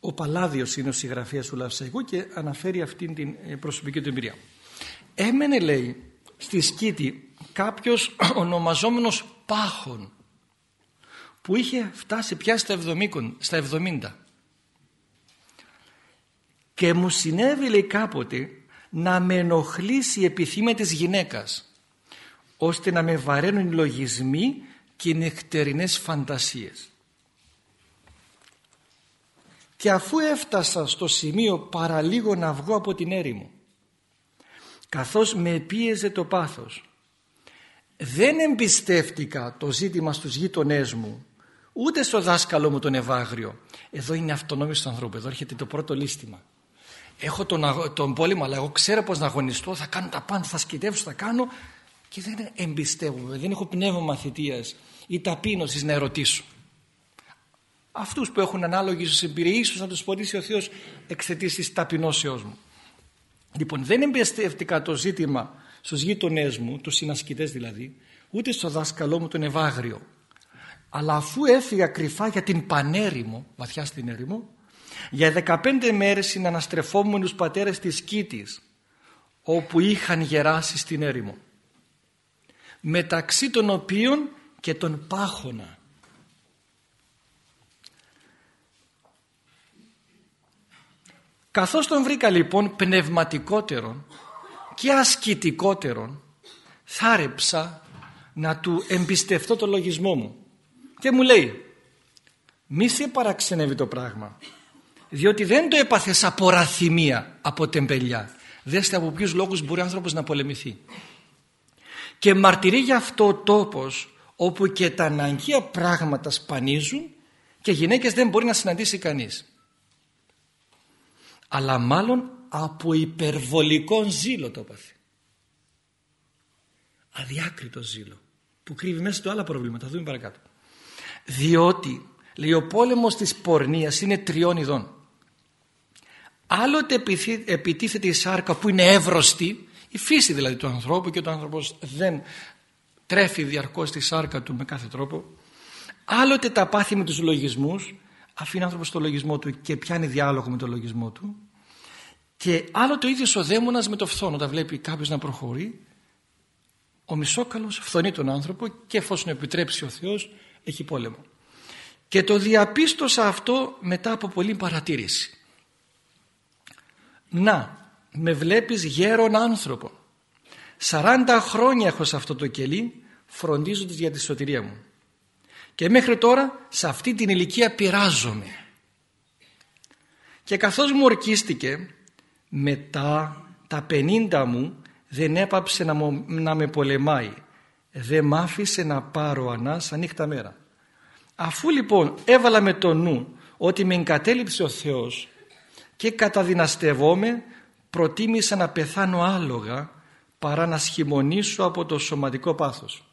ο Παλάδιος είναι ο συγγραφέας του Λαυσαϊκού και αναφέρει αυτήν την ε, προσωπική του εμπειρία. Έμενε λέει στη Σκήτη κάποιος ονομαζόμενος Πάχων που είχε φτάσει πια στα 70, και μου συνέβη λέει κάποτε να με ενοχλήσει η επιθύμια της γυναίκας ώστε να με βαραίνουν οι λογισμοί και οι νεκτερινές φαντασίες. Και αφού έφτασα στο σημείο παραλίγο να βγω από την έρημο καθώς με πίεζε το πάθος. Δεν εμπιστεύτηκα το ζήτημα στους γείτονές μου ούτε στο δάσκαλό μου τον Ευάγριο. Εδώ είναι αυτονόμηση του ανθρώπου εδώ έρχεται το πρώτο λίστημα έχω τον, τον πόλεμο αλλά εγώ ξέρω πως να αγωνιστώ θα κάνω τα πάντα, θα σκητεύσω, θα κάνω και δεν εμπιστεύομαι, δεν έχω πνεύμα μαθητείας ή ταπείνωσης να ερωτήσω. Αυτούς που έχουν ανάλογη ίσως εμπειρία ίσως να τους πονήσει ο Θεός εξαιτής της ταπεινώσεώς μου λοιπόν δεν εμπιστεύτηκα το ζήτημα στους γείτονές μου, τους συνασκητές δηλαδή ούτε στο δάσκαλό μου τον Ευάγριο. Αλλά αφού έφυγα κρυφά για την Πανέρημο βαθιά στην έρημο για 15 μέρες συναναστρεφόμουν τους πατέρες της Κίτης όπου είχαν γεράσει στην έρημο. Μεταξύ των οποίων και τον Πάχωνα καθώς τον βρήκα λοιπόν πνευματικότερον και ασκητικότερον θάρεψα να του εμπιστευτώ το λογισμό μου και μου λέει μη σε παραξενεύει το πράγμα διότι δεν το έπαθες από ραθυμία, από τεμπελιά. Δέστε από ποιους λόγους μπορεί ο άνθρωπος να πολεμηθεί. Και μαρτυρεί για αυτό ο τόπος όπου και τα αναγκαία πράγματα σπανίζουν και γυναίκες δεν μπορεί να συναντήσει κανείς. Αλλά μάλλον από υπερβολικό ζήλο το έπαθε. Αδιάκριτο ζήλο που κρύβει μέσα του άλλα προβλήματα. Θα δούμε παρακάτω. Διότι λέει ο πόλεμος της πορνείας είναι τριών ειδών άλλοτε επιτίθεται η σάρκα που είναι εύρωστη η φύση δηλαδή του ανθρώπου και ο άνθρωπος δεν τρέφει διαρκώς τη σάρκα του με κάθε τρόπο άλλοτε τα πάθη με τους λογισμούς αφήνει ο άνθρωπος το λογισμό του και πιάνει διάλογο με το λογισμό του. Και άλλοτε ο ίδιος ο δαίμονας με το φθόνο όταν βλέπει κάποιος να προχωρεί ο μισόκαλος φθονεί τον άνθρωπο και εφόσον επιτρέψει ο Θεός έχει πόλεμο. Και το διαπίστωσα αυτό μετά από πολλή παρατήρηση. Να με βλέπεις γέρον άνθρωπο. 40 χρόνια έχω σε αυτό το κελί φροντίζοντας για τη σωτηρία μου και μέχρι τώρα σε αυτή την ηλικία πειράζομαι. Και καθώς μου ορκίστηκε μετά τα 50 μου δεν έπαψε να, να με πολεμάει. Δεν μ' άφησε να πάρω ανάσα νύχτα μέρα. Αφού λοιπόν έβαλα με το νου ότι με εγκατέλειψε ο Θεός και καταδυναστευόμαι προτίμησα να πεθάνω άλογα παρά να σχημονήσω από το σωματικό πάθος.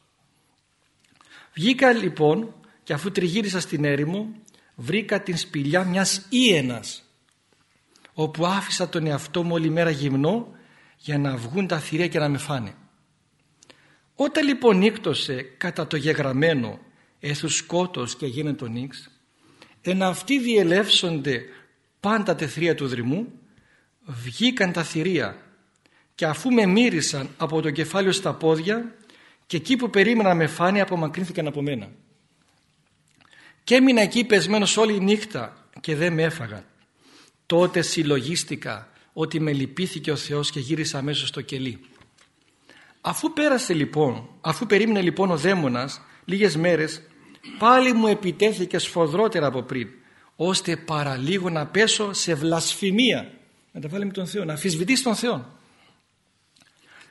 Βγήκα λοιπόν και αφού τριγύρισα στην έρημο βρήκα την σπηλιά μιας ίενας όπου άφησα τον εαυτό μου όλη μέρα γυμνό για να βγουν τα θηρία και να με φάνε. Όταν λοιπόν νύκτωσε κατά το γεγραμμένο έθους σκότος και γίνεται το νύξ εν αυτοί διελεύσονται πάντα τεθρία του δρυμού βγήκαν τα θηρία και αφού με μύρισαν από το κεφάλαιο στα πόδια και εκεί που περίμενα με φάνη απομακρύνθηκαν από μένα. Και έμεινα εκεί πεσμένος όλη η νύχτα και δεν με έφαγαν. Τότε συλλογίστηκα ότι με λυπήθηκε ο Θεός και γύρισα αμέσως στο κελί. Αφού πέρασε λοιπόν, αφού περίμενε λοιπόν ο δαίμονας λίγες μέρες, πάλι μου επιτέθηκε σφοδρότερα από πριν, ώστε παραλίγο να πέσω σε βλασφημία. Να τα βάλει με τον Θεό, να αφισβητήσει τον Θεό.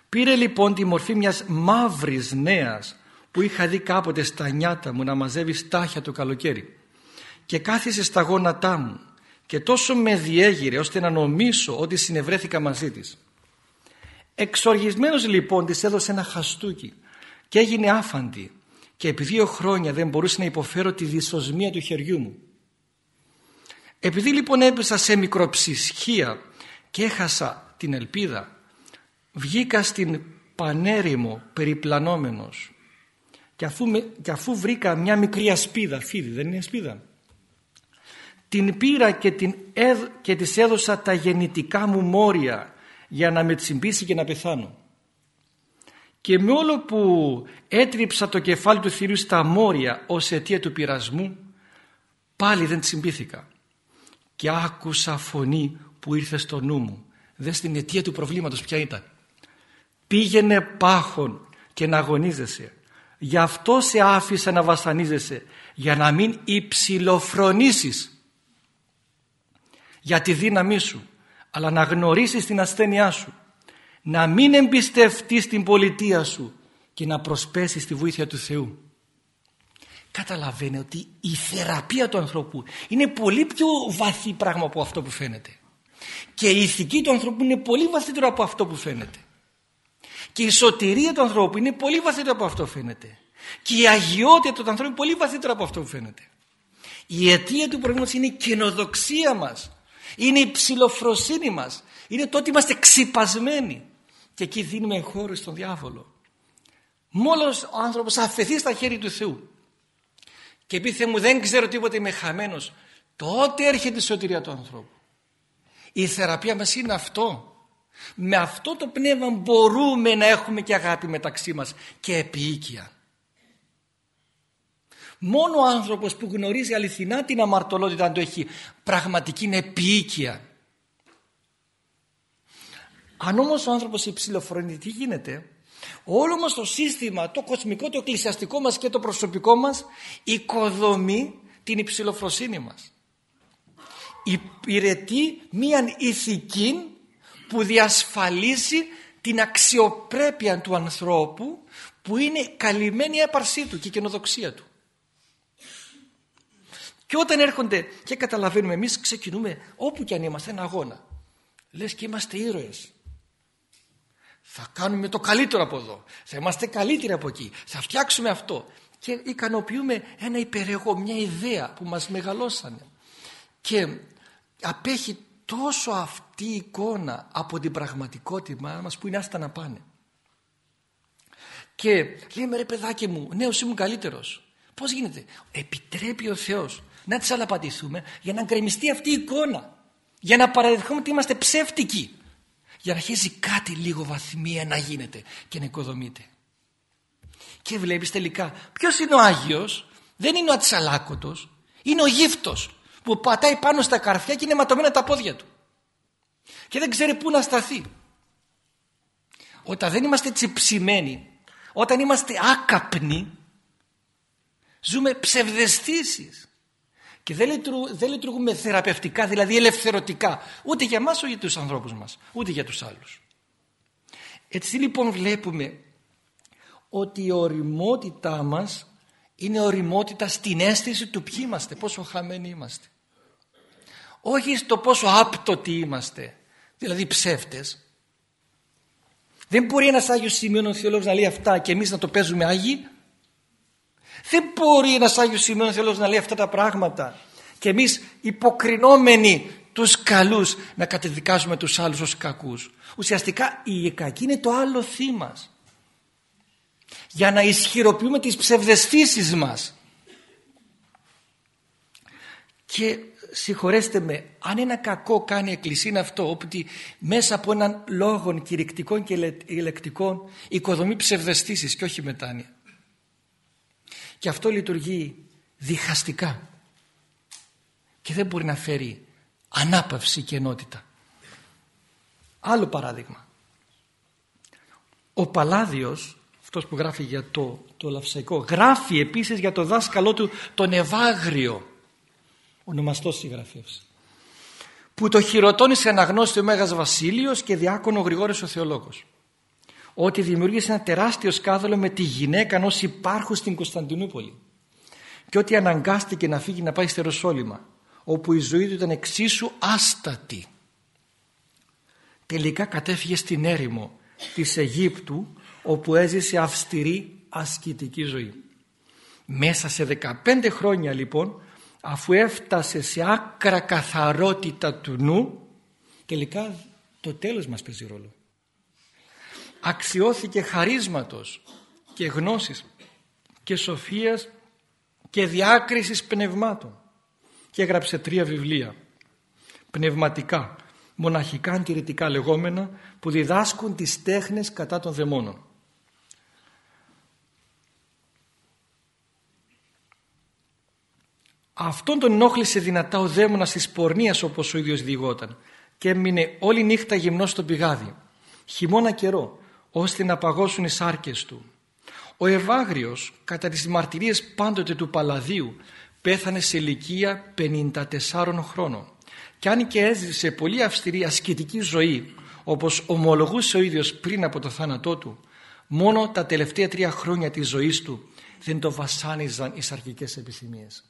Πήρε λοιπόν τη μορφή μιας μαύρης νέας που είχα δει κάποτε στα νιάτα μου να μαζεύει στάχια το καλοκαίρι και κάθισε στα γόνατά μου και τόσο με διέγειρε ώστε να νομίσω ότι συνευρέθηκα μαζί της. Εξοργισμένος λοιπόν της έδωσε ένα χαστούκι και έγινε άφαντη και επί δύο χρόνια δεν μπορούσε να υποφέρω τη δυσοσμία του χεριού μου. Επειδή λοιπόν έπεσα σε μικροψυχία και έχασα την ελπίδα βγήκα στην πανέρημο περιπλανόμενος και αφού, και αφού βρήκα μια μικρή ασπίδα, φίδι δεν είναι ασπίδα την πήρα και, την, και της έδωσα τα γεννητικά μου μόρια για να με τσιμπήσει και να πεθάνω. Και με όλο που έτριψα το κεφάλι του θηρίου στα μόρια ως αιτία του πειρασμού πάλι δεν τσιμπήθηκα και άκουσα φωνή που ήρθε στο νου μου. Δες την αιτία του προβλήματος ποια ήταν. Πήγαινε πάχον και να αγωνίζεσαι. Γι' αυτό σε άφησα να βασανίζεσαι για να μην υψηλοφρονήσεις για τη δύναμή σου αλλά να γνωρίσεις την ασθένειά σου να μην εμπιστευτείς την πολιτεία σου και να προσπέσεις τη βοήθεια του Θεού. Καταλαβαίνει ότι η θεραπεία του ανθρώπου είναι πολύ πιο βαθύ πράγμα από αυτό που φαίνεται. Και η ηθική του ανθρώπου είναι πολύ βαθύτερο από αυτό που φαίνεται και η σωτηρία του ανθρώπου είναι πολύ βαθύτερο από αυτό που φαίνεται και η αγιότητα του ανθρώπου είναι πολύ βαθύτερο από αυτό που φαίνεται η αιτία του προβλήματος είναι η καινοδοξία μας είναι η ψηλοφροσύνη μας. Είναι το ότι είμαστε ξυπασμένοι. Και εκεί δίνουμε χώρο στον διάβολο. Μόλις ο άνθρωπος αφαιθεί στα χέρια του Θεού και πει Θεέ μου δεν ξέρω τίποτα είμαι χαμένος τότε έρχεται η σωτηρία του ανθρώπου. Η θεραπεία μας είναι αυτό. Με αυτό το πνεύμα μπορούμε να έχουμε και αγάπη μεταξύ μας και επίοικια. Μόνο ο άνθρωπος που γνωρίζει αληθινά την αμαρτωλότητα αν το έχει πραγματική επίοικια. Αν όμως ο άνθρωπος υψηλοφρονεί τι γίνεται; Όλο μας το σύστημα το κοσμικό, το εκκλησιαστικό μας και το προσωπικό μας οικοδομεί την υψηλοφροσύνη μας. Υπηρετεί μίαν ηθική που διασφαλίζει την αξιοπρέπεια του ανθρώπου που είναι καλυμμένη η έπαρσή του και η καινοδοξία του. Και όταν έρχονται και καταλαβαίνουμε εμείς ξεκινούμε όπου και αν είμαστε ένα αγώνα. Λες και είμαστε ήρωες. Θα κάνουμε το καλύτερο από εδώ. Θα είμαστε καλύτεροι από εκεί. Θα φτιάξουμε αυτό. Και ικανοποιούμε ένα υπερεγώ, μια ιδέα που μας μεγαλώσανε. Και απέχει τόσο αυτή η εικόνα από την πραγματικότητα μας που είναι άστα να πάνε. Και λέμε ρε παιδάκι μου, ναι, ήμουν καλύτερος. Πώς γίνεται; Επιτρέπει ο Θεός να τις αλαπατηθούμε για να γκρεμιστεί αυτή η εικόνα. Για να παραδεχθούμε ότι είμαστε ψεύτικοι. Για να αρχίσει κάτι λίγο βαθμία να γίνεται και να οικοδομείται. Και βλέπεις τελικά ποιος είναι ο Άγιος. Δεν είναι ο ατσαλάκωτος. Είναι ο γύφτος που πατάει πάνω στα καρφιά και είναι ματωμένα τα πόδια του. Και δεν ξέρει πού να σταθεί. Όταν δεν είμαστε τσιψημένοι, όταν είμαστε άκαπνοι, ζούμε ψευδεστήσεις. Και δεν, λειτουργούμε, δεν λειτουργούμε θεραπευτικά, δηλαδή ελευθερωτικά, ούτε για μας, ούτε για τους ανθρώπους μας, ούτε για τους άλλους. Έτσι λοιπόν βλέπουμε ότι η οριμότητά μας είναι οριμότητα στην αίσθηση του ποιοι είμαστε, πόσο χαμένοι είμαστε. Όχι στο πόσο άπτωτοι είμαστε, δηλαδή ψεύτες. Δεν μπορεί ένας Άγιος Σημείων Θεολόγος να λέει αυτά και εμείς να το παίζουμε Άγιοι. Δεν μπορεί ένας Άγιος Σημείων Θεός να λέει αυτά τα πράγματα και εμείς υποκρινόμενοι τους καλούς να κατεδικάζουμε τους άλλους ως κακούς. Ουσιαστικά η κακή είναι το άλλο θύμα. Για να ισχυροποιούμε τις ψευδεστήσεις μας. Και συγχωρέστε με, αν ένα κακό κάνει η Εκκλησία είναι αυτό, όπου μέσα από έναν λόγο κηρυκτικών και ελεκτικών οικοδομή ψευδεστήσεις και όχι μετάνοια. Και αυτό λειτουργεί διχαστικά και δεν μπορεί να φέρει ανάπαυση και ενότητα. Άλλο παράδειγμα. ο Παλάδιος αυτός που γράφει για το, το λαυσαϊκό γράφει επίσης για το δάσκαλό του τον Ευάγριο ονομαστός συγγραφεύς που το χειροτώνησε αναγνώστη ο Μέγας Βασίλειος και διάκονο Γρηγόρης ο Θεολόγος ότι δημιούργησε ένα τεράστιο σκάδαλο με τη γυναίκα ενός υπάρχου στην Κωνσταντινούπολη και ότι αναγκάστηκε να φύγει να πάει στη Ρωσόλυμα όπου η ζωή του ήταν εξίσου άστατη. Τελικά κατέφυγε στην έρημο της Αιγύπτου όπου έζησε αυστηρή ασκητική ζωή. Μέσα σε 15 χρόνια λοιπόν αφού έφτασε σε άκρα καθαρότητα του νου τελικά το τέλος μας παίζει ρόλο. Αξιώθηκε χαρίσματος και γνώσης και σοφίας και διάκρισης πνευμάτων και έγραψε τρία βιβλία πνευματικά, μοναχικά αντιρρητικά λεγόμενα που διδάσκουν τις τέχνες κατά των δαιμόνων. Αυτόν τον ενόχλησε δυνατά ο δαίμονας της πορνείας όπως ο ίδιος διηγόταν και έμεινε όλη νύχτα γυμνός στο πηγάδι, χειμώνα καιρό, ώστε να παγώσουν οι σάρκες του. Ο Ευάγριος κατά τις μαρτυρίες πάντοτε του Παλαδίου πέθανε σε ηλικία 54 χρόνων και αν και έζησε πολύ αυστηρή ασκητική ζωή όπως ομολογούσε ο ίδιος πριν από το θάνατό του μόνο τα τελευταία τρία χρόνια της ζωής του δεν το βασάνιζαν οι σαρκικές επιθυμίες.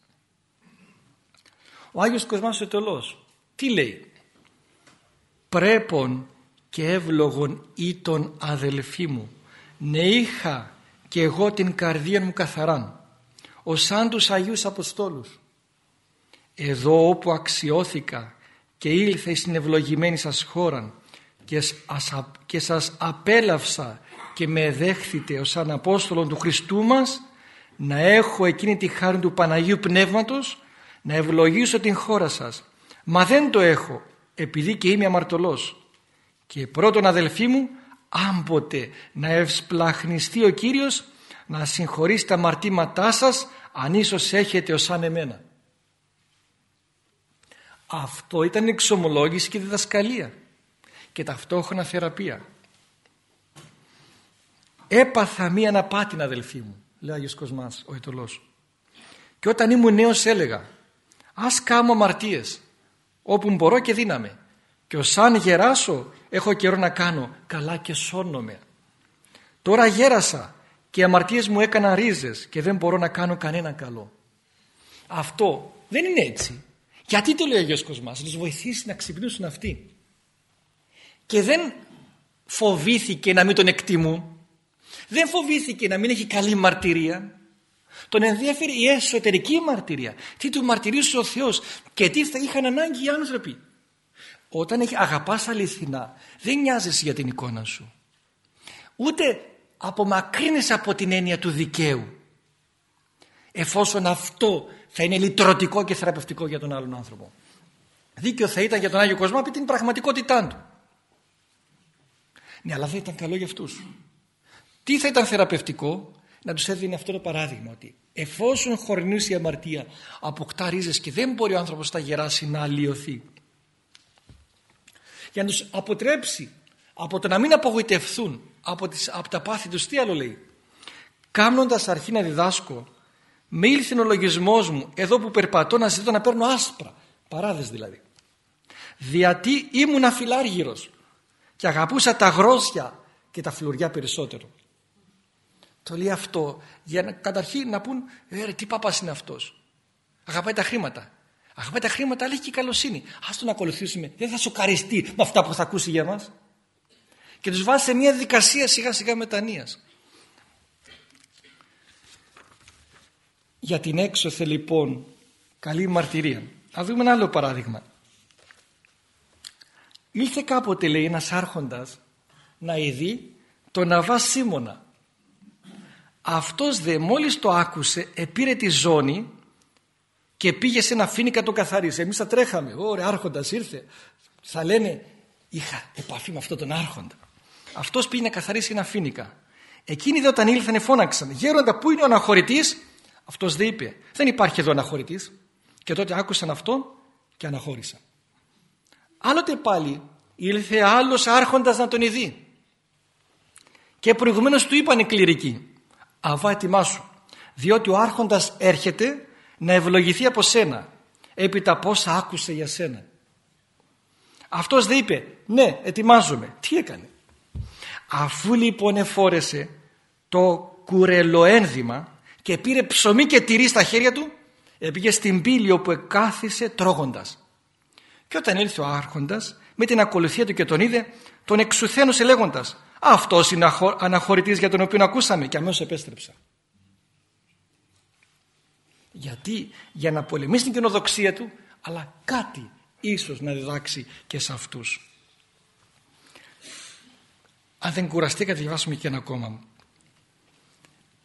Ο Άγιος Κοσμάς ο Ετωλός τι λέει; «Πρέπον και εύλογον ή τον αδελφοί μου ναι είχα και εγώ την καρδία μου καθαράν ως σαν τους Αγίους Αποστόλους. Εδώ όπου αξιώθηκα και ήλθε στην ευλογημένη σας χώρα και σας απέλαυσα και με δέχθητε ως σαν Απόστολον του Χριστού μας να έχω εκείνη τη χάρη του Παναγίου Πνεύματος να ευλογήσω την χώρα σας μα δεν το έχω επειδή και είμαι αμαρτωλός και πρώτον αδελφοί μου άμποτε να ευσπλαχνιστεί ο Κύριος να συγχωρήσει τα αμαρτήματά σας αν ίσως έχετε ως σαν εμένα. Αυτό ήταν εξομολόγηση και διδασκαλία και ταυτόχρονα θεραπεία. Έπαθα μία αναπάτην αδελφοί μου, λέει ο Άγιος Κοσμάς, ο Ετωλός. Και όταν ήμουν νέος έλεγα, ας κάμω αμαρτίες, όπου μπορώ και δύναμαι. Και ως αν γεράσω, έχω καιρό να κάνω, καλά και σώνομαι. Τώρα γέρασα και οι αμαρτίες μου έκαναν ρίζες και δεν μπορώ να κάνω κανένα καλό. Αυτό δεν είναι έτσι. Γιατί το λέει ο Αγιος Κοσμάς, να τους βοηθήσει να ξυπνήσουν αυτοί. Και δεν φοβήθηκε να μην τον εκτιμούν. Δεν φοβήθηκε να μην έχει καλή μαρτυρία. Τον ενδιαφέρει η εσωτερική μαρτυρία. Τι του μαρτυρήσει ο Θεός και τι θα είχαν ανάγκη οι άνθρωποι. Όταν αγαπάς αληθινά δεν νοιάζεσαι για την εικόνα σου. Ούτε απομακρύνεσαι από την έννοια του δικαίου εφόσον αυτό θα είναι λυτρωτικό και θεραπευτικό για τον άλλον άνθρωπο. Δίκαιο θα ήταν για τον Άγιο Κοσμό από την πραγματικότητά του. Ναι, αλλά δεν ήταν καλό για αυτούς. Τι θα ήταν θεραπευτικό; Να τους έδινε αυτό το παράδειγμα ότι εφόσον χωρινήσει η αμαρτία αποκτά ρίζες και δεν μπορεί ο άνθρωπος να γεράσει να αλλοιωθεί για να τους αποτρέψει από το να μην απογοητευθούν από, τις, από τα πάθη τους τι άλλο λέει; Κάνοντας αρχή να διδάσκω με ήλθε ο λογισμός μου εδώ που περπατώ να ζητώ να παίρνω άσπρα παράδες δηλαδή. Διότι ήμουν αφιλάργυρος και αγαπούσα τα γρόσια και τα φλουριά περισσότερο το λέει αυτό για να, καταρχήν να πούν ε, τι πάπας είναι αυτός αγαπάει τα χρήματα αγαπάει τα χρήματα αλλά έχει και καλοσύνη ας τον ακολουθήσουμε δεν θα σοκαριστεί με αυτά που θα ακούσει για μας και τους βάζει σε μια δικασία σιγά σιγά μετανοίας. Για την έξωθε λοιπόν καλή μαρτυρία. Θα δούμε ένα άλλο παράδειγμα. Ήλθε κάποτε λέει ένας άρχοντας να ειδεί τον Αβά Σίμωνα. Αυτός δε μόλις το άκουσε επήρε τη ζώνη και πήγε σε ένα φίνικα το καθαρίσει. Εμείς θα τρέχαμε. Ωραία άρχοντας ήρθε. Θα λένε είχα επαφή με αυτόν τον άρχοντα. Αυτός πήγε να καθαρίσει ένα φίνικα. Εκείνοι δε όταν ήλθαν φώναξαν «Γέροντα πού είναι ο αναχωρητής» Αυτός δεν είπε «Δεν υπάρχει εδώ αναχωρητής» και τότε άκουσαν αυτό και αναχώρησαν. Άλλοτε πάλι ήλθε άλλος άρχοντας να τον ειδεί Και προηγουμένως του είπαν οι κληρικοί «Αβά ετοιμάσου, διότι ο άρχοντας έρχεται να ευλογηθεί από σένα, έπειτα πόσα άκουσε για σένα». Αυτός δεν είπε «Ναι, ετοιμάζομαι». Τι έκανε. Αφού λοιπόν εφόρεσε το κουρελοένδυμα και πήρε ψωμί και τυρί στα χέρια του, πήγε στην πύλη όπου εκάθισε τρώγοντας. Και όταν ήλθε ο άρχοντας με την ακολουθία του και τον είδε, τον εξουθένωσε λέγοντας «Αυτός είναι αναχωρητής για τον οποίο ακούσαμε» και αμέσως επέστρεψα. Γιατί, για να πολεμήσει την κοινοδοξία του, αλλά κάτι ίσως να διδάξει και σε αυτούς. Αν δεν κουραστήκατε διαβάσουμε και ένα ακόμα.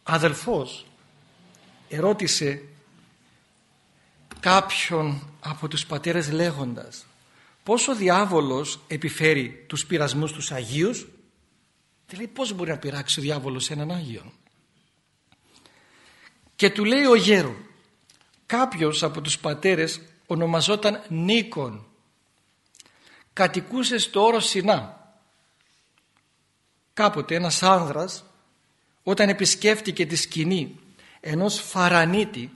Αδελφός ερώτησε κάποιον από τους πατέρες λέγοντας πόσο ο διάβολος επιφέρει τους πειρασμούς τους Αγίους; Δηλαδή πώς μπορεί να πειράξει ο διάβολος έναν Άγιο και του λέει ο γέρο κάποιος από τους πατέρες ονομαζόταν Νίκον. Κατοικούσε στο όρο Σινά. Κάποτε ένας άνδρας όταν επισκέφτηκε τη σκηνή ενός φαρανίτη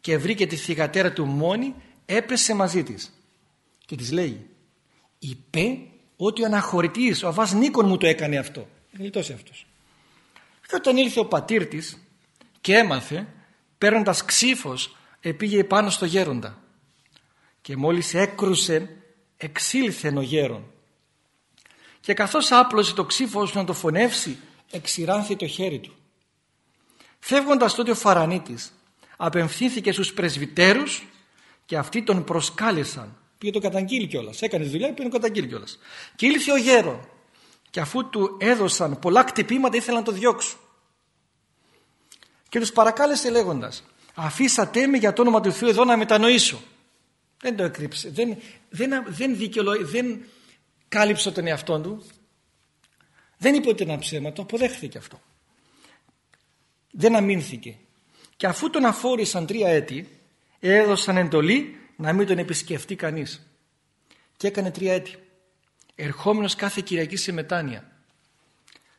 και βρήκε τη θυγατέρα του μόνη έπεσε μαζί της και της λέει είπε ότι ο αναχωρητής ο Αβάς Νίκον μου το έκανε αυτό γλιτώσει αυτός και όταν ήλθε ο πατήρ της και έμαθε παίρνοντας ξύφος επήγε πάνω στο γέροντα και μόλις έκρουσε εξήλθεν ο γέρον και καθώς άπλωσε το ξύφος να το φωνεύσει εξηράνθη το χέρι του φεύγοντας τότε ο Φαρανίτης απευθύνθηκε στους πρεσβυτέρους και αυτοί τον προσκάλεσαν πήγε το καταγγείλει κιόλας. Έκανε δουλειά και πήγε το καταγγείλει κιόλας. Και ήλθε ο γέρο. Και αφού του έδωσαν πολλά κτυπήματα ήθελαν να το διώξουν. Και τους παρακάλεσε λέγοντας: Αφήσατε με για το όνομα του Θεού εδώ να μετανοήσω. Δεν το έκρυψε. Δεν, δεν, δεν, δικαιολο, δεν κάλυψε τον εαυτό του. Δεν είπε ότι ήταν ψέμα. Το αποδέχθηκε αυτό. Δεν αμήνθηκε. Και αφού τον αφόρησαν τρία έτη έδωσαν εντολή να μην τον επισκεφτεί κανείς. Και έκανε τρία έτη. Ερχόμενος κάθε Κυριακή σε μετάνοια.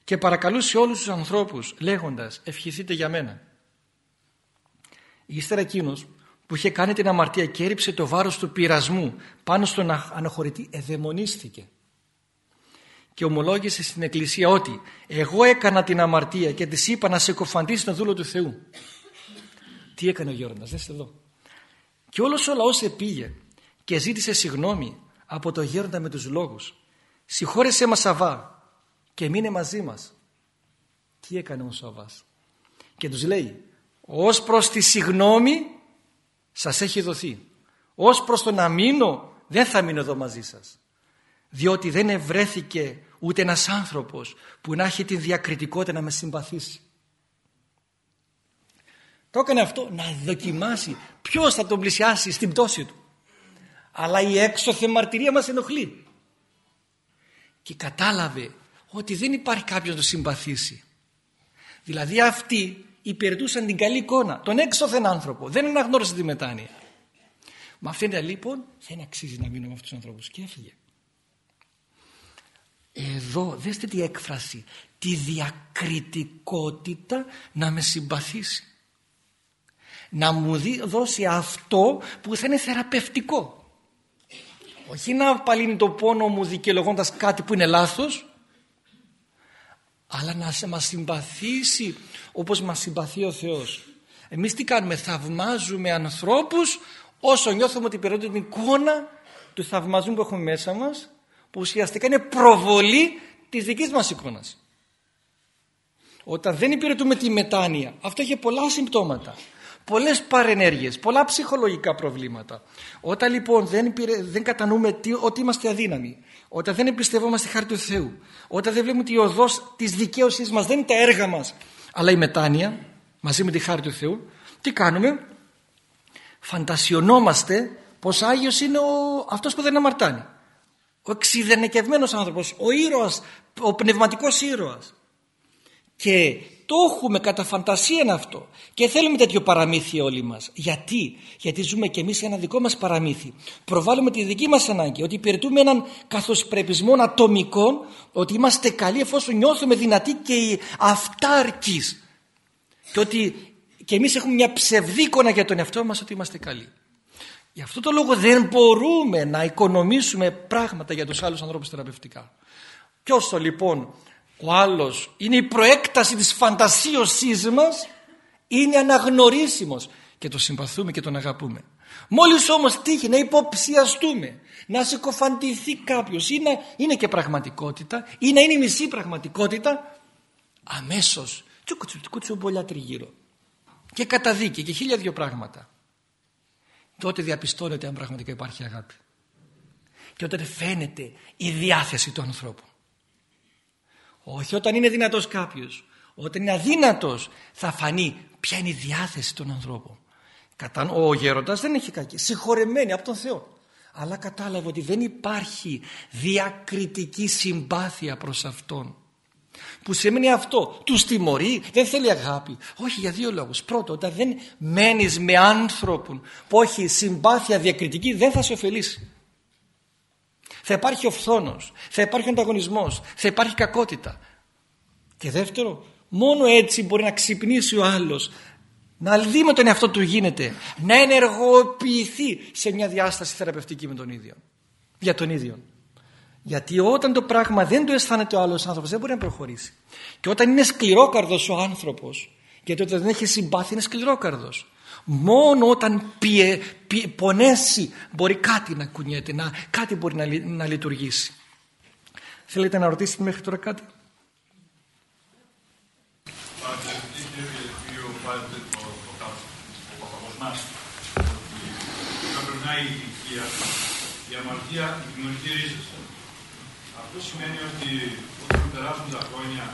Και παρακαλούσε όλους τους ανθρώπους λέγοντας ευχηθείτε για μένα. Ύστερα εκείνος που είχε κάνει την αμαρτία και έριψε το βάρος του πειρασμού πάνω στον αναχωρητή εδαιμονίστηκε. Και ομολόγησε στην εκκλησία ότι εγώ έκανα την αμαρτία και της είπα να σε κοφαντήσει τον δούλο του Θεού. Τι έκανε ο Γιώργος, δέστε εδώ. Και όλος ο λαός επήγε και ζήτησε συγνώμη από το γέροντα με τους λόγους. Συγχώρεσέ μας Σαββά και μείνε μαζί μας. Τι έκανε ο Σαββάς. Και τους λέει ως προς τη συγνώμη σας έχει δοθεί. Ως προς το να μείνω δεν θα μείνω εδώ μαζί σας. Διότι δεν ευρέθηκε ούτε ένας άνθρωπος που να έχει τη διακριτικότητα να με συμπαθήσει. Το έκανε αυτό να δοκιμάσει ποιος θα τον πλησιάσει στην πτώση του. Αλλά η έξωθε μαρτυρία μας ενοχλεί. Και κατάλαβε ότι δεν υπάρχει κάποιος να το συμπαθήσει. Δηλαδή αυτοί υπηρετούσαν την καλή εικόνα, τον έξωθεν άνθρωπο. Δεν αναγνώρισε τη μετάνοια. Μα φαίνεται λοιπόν δεν αξίζει να μείνω με αυτούς τους ανθρώπους και έφυγε. Εδώ δέστε τη έκφραση, τη διακριτικότητα να με συμπαθήσει να μου δώσει αυτό που θα είναι θεραπευτικό. Όχι να απαλύνει το πόνο μου δικαιολογώντας κάτι που είναι λάθος αλλά να σε μας συμπαθήσει όπως μας συμπαθεί ο Θεός. Εμείς τι κάνουμε, θαυμάζουμε ανθρώπους όσο νιώθουμε ότι περνούν την εικόνα του θαυμαζού που έχουμε μέσα μας που ουσιαστικά είναι προβολή της δικής μας εικόνας. Όταν δεν υπηρετούμε τη μετάνοια, αυτό έχει πολλά συμπτώματα πολλές παρενέργειες, πολλά ψυχολογικά προβλήματα. Όταν λοιπόν δεν, δεν κατανοούμε τι, ότι είμαστε αδύναμοι, όταν δεν εμπιστευόμαστε χάρη του Θεού, όταν δεν βλέπουμε ότι η οδός της δικαίωσής μας δεν είναι τα έργα μας, αλλά η μετάνοια μαζί με τη χάρη του Θεού, τι κάνουμε, φαντασιωνόμαστε πως Άγιος είναι ο, αυτός που δεν αμαρτάνει. Ο εξειδενεκευμένος άνθρωπος, ο ήρωας, ο πνευματικός ήρωας. Και το έχουμε κατά φαντασία αυτό και θέλουμε τέτοιο παραμύθι όλοι μας. Γιατί, γιατί ζούμε και εμείς ένα δικό μας παραμύθι. Προβάλλουμε τη δική μας ανάγκη ότι υπηρετούμε έναν καθοσπρεπισμό ατομικών ότι είμαστε καλοί εφόσον νιώθουμε δυνατοί και αυτάρκεις και ότι και εμείς έχουμε μια ψευδή εικόνα για τον εαυτό μας ότι είμαστε καλοί. Γι' αυτό το λόγο δεν μπορούμε να οικονομήσουμε πράγματα για τους άλλους ανθρώπους θεραπευτικά. Και όσο λοιπόν ο άλλος είναι η προέκταση της φαντασίωσής μας είναι αναγνωρίσιμος. Και το συμπαθούμε και τον αγαπούμε. Μόλις όμως τύχει να υποψιαστούμε, να συκοφαντηθεί κάποιος ή να είναι και πραγματικότητα ή να είναι μισή πραγματικότητα αμέσως τσουκουτσουμπολιά τριγύρω. Και καταδίκη και χίλια δυο πράγματα. Τότε διαπιστώνεται αν πραγματικά υπάρχει αγάπη. Και όταν φαίνεται η διάθεση του ανθρώπου όχι όταν είναι δυνατός κάποιος. Όταν είναι αδύνατος θα φανεί ποια είναι η διάθεση των ανθρώπων. Ο γέροντας δεν έχει κακή. Συγχωρεμένη από τον Θεό. Αλλά κατάλαβε ότι δεν υπάρχει διακριτική συμπάθεια προς Αυτόν. Που σημαίνει αυτό. Τους τιμωρεί. Δεν θέλει αγάπη. Όχι για δύο λόγους. Πρώτο, όταν δεν μένεις με άνθρωπον που έχει συμπάθεια διακριτική δεν θα σε ωφελήσει θα υπάρχει ο φθόνος, θα υπάρχει ο ανταγωνισμός, θα υπάρχει κακότητα. Και δεύτερο, μόνο έτσι μπορεί να ξυπνήσει ο άλλος, να δει με τον εαυτό του γίνεται, να ενεργοποιηθεί σε μια διάσταση θεραπευτική με τον ίδιο. Για τον ίδιο. Γιατί όταν το πράγμα δεν το αισθάνεται ο άλλος άνθρωπος δεν μπορεί να προχωρήσει. Και όταν είναι σκληρόκαρδος ο άνθρωπος, γιατί όταν δεν έχει συμπάθεια είναι σκληρόκαρδος. Μόνο όταν πιε, πιε, πονέσει μπορεί κάτι να κουνιέται, να, κάτι μπορεί να, να λειτουργήσει. Θέλετε να ρωτήσετε μέχρι τώρα κάτι. η αμαρτία δημιουργεί ρίζες. Αυτό σημαίνει ότι όταν περάσουν τα χρόνια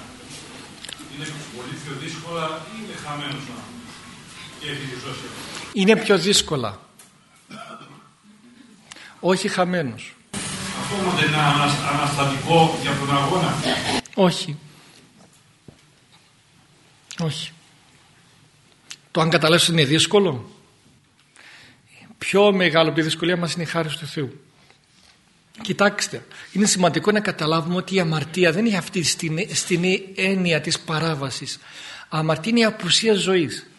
είναι πολύ πιο δύσκολα ή είναι χαμένος ο άνθρωπος. Είναι πιο δύσκολα. Όχι χαμένος. Αυτό όμως δεν είναι αναστατικό για τον αγώνα. Όχι. Όχι. Το αν καταλάβεις είναι δύσκολο. Πιο μεγάλο από τη δυσκολία μας είναι η χάρη του Θεού. Κοιτάξτε, είναι σημαντικό να καταλάβουμε ότι η αμαρτία δεν είναι αυτή στην, στην έννοια της παράβασης. Αμαρτία είναι η απουσία ζωής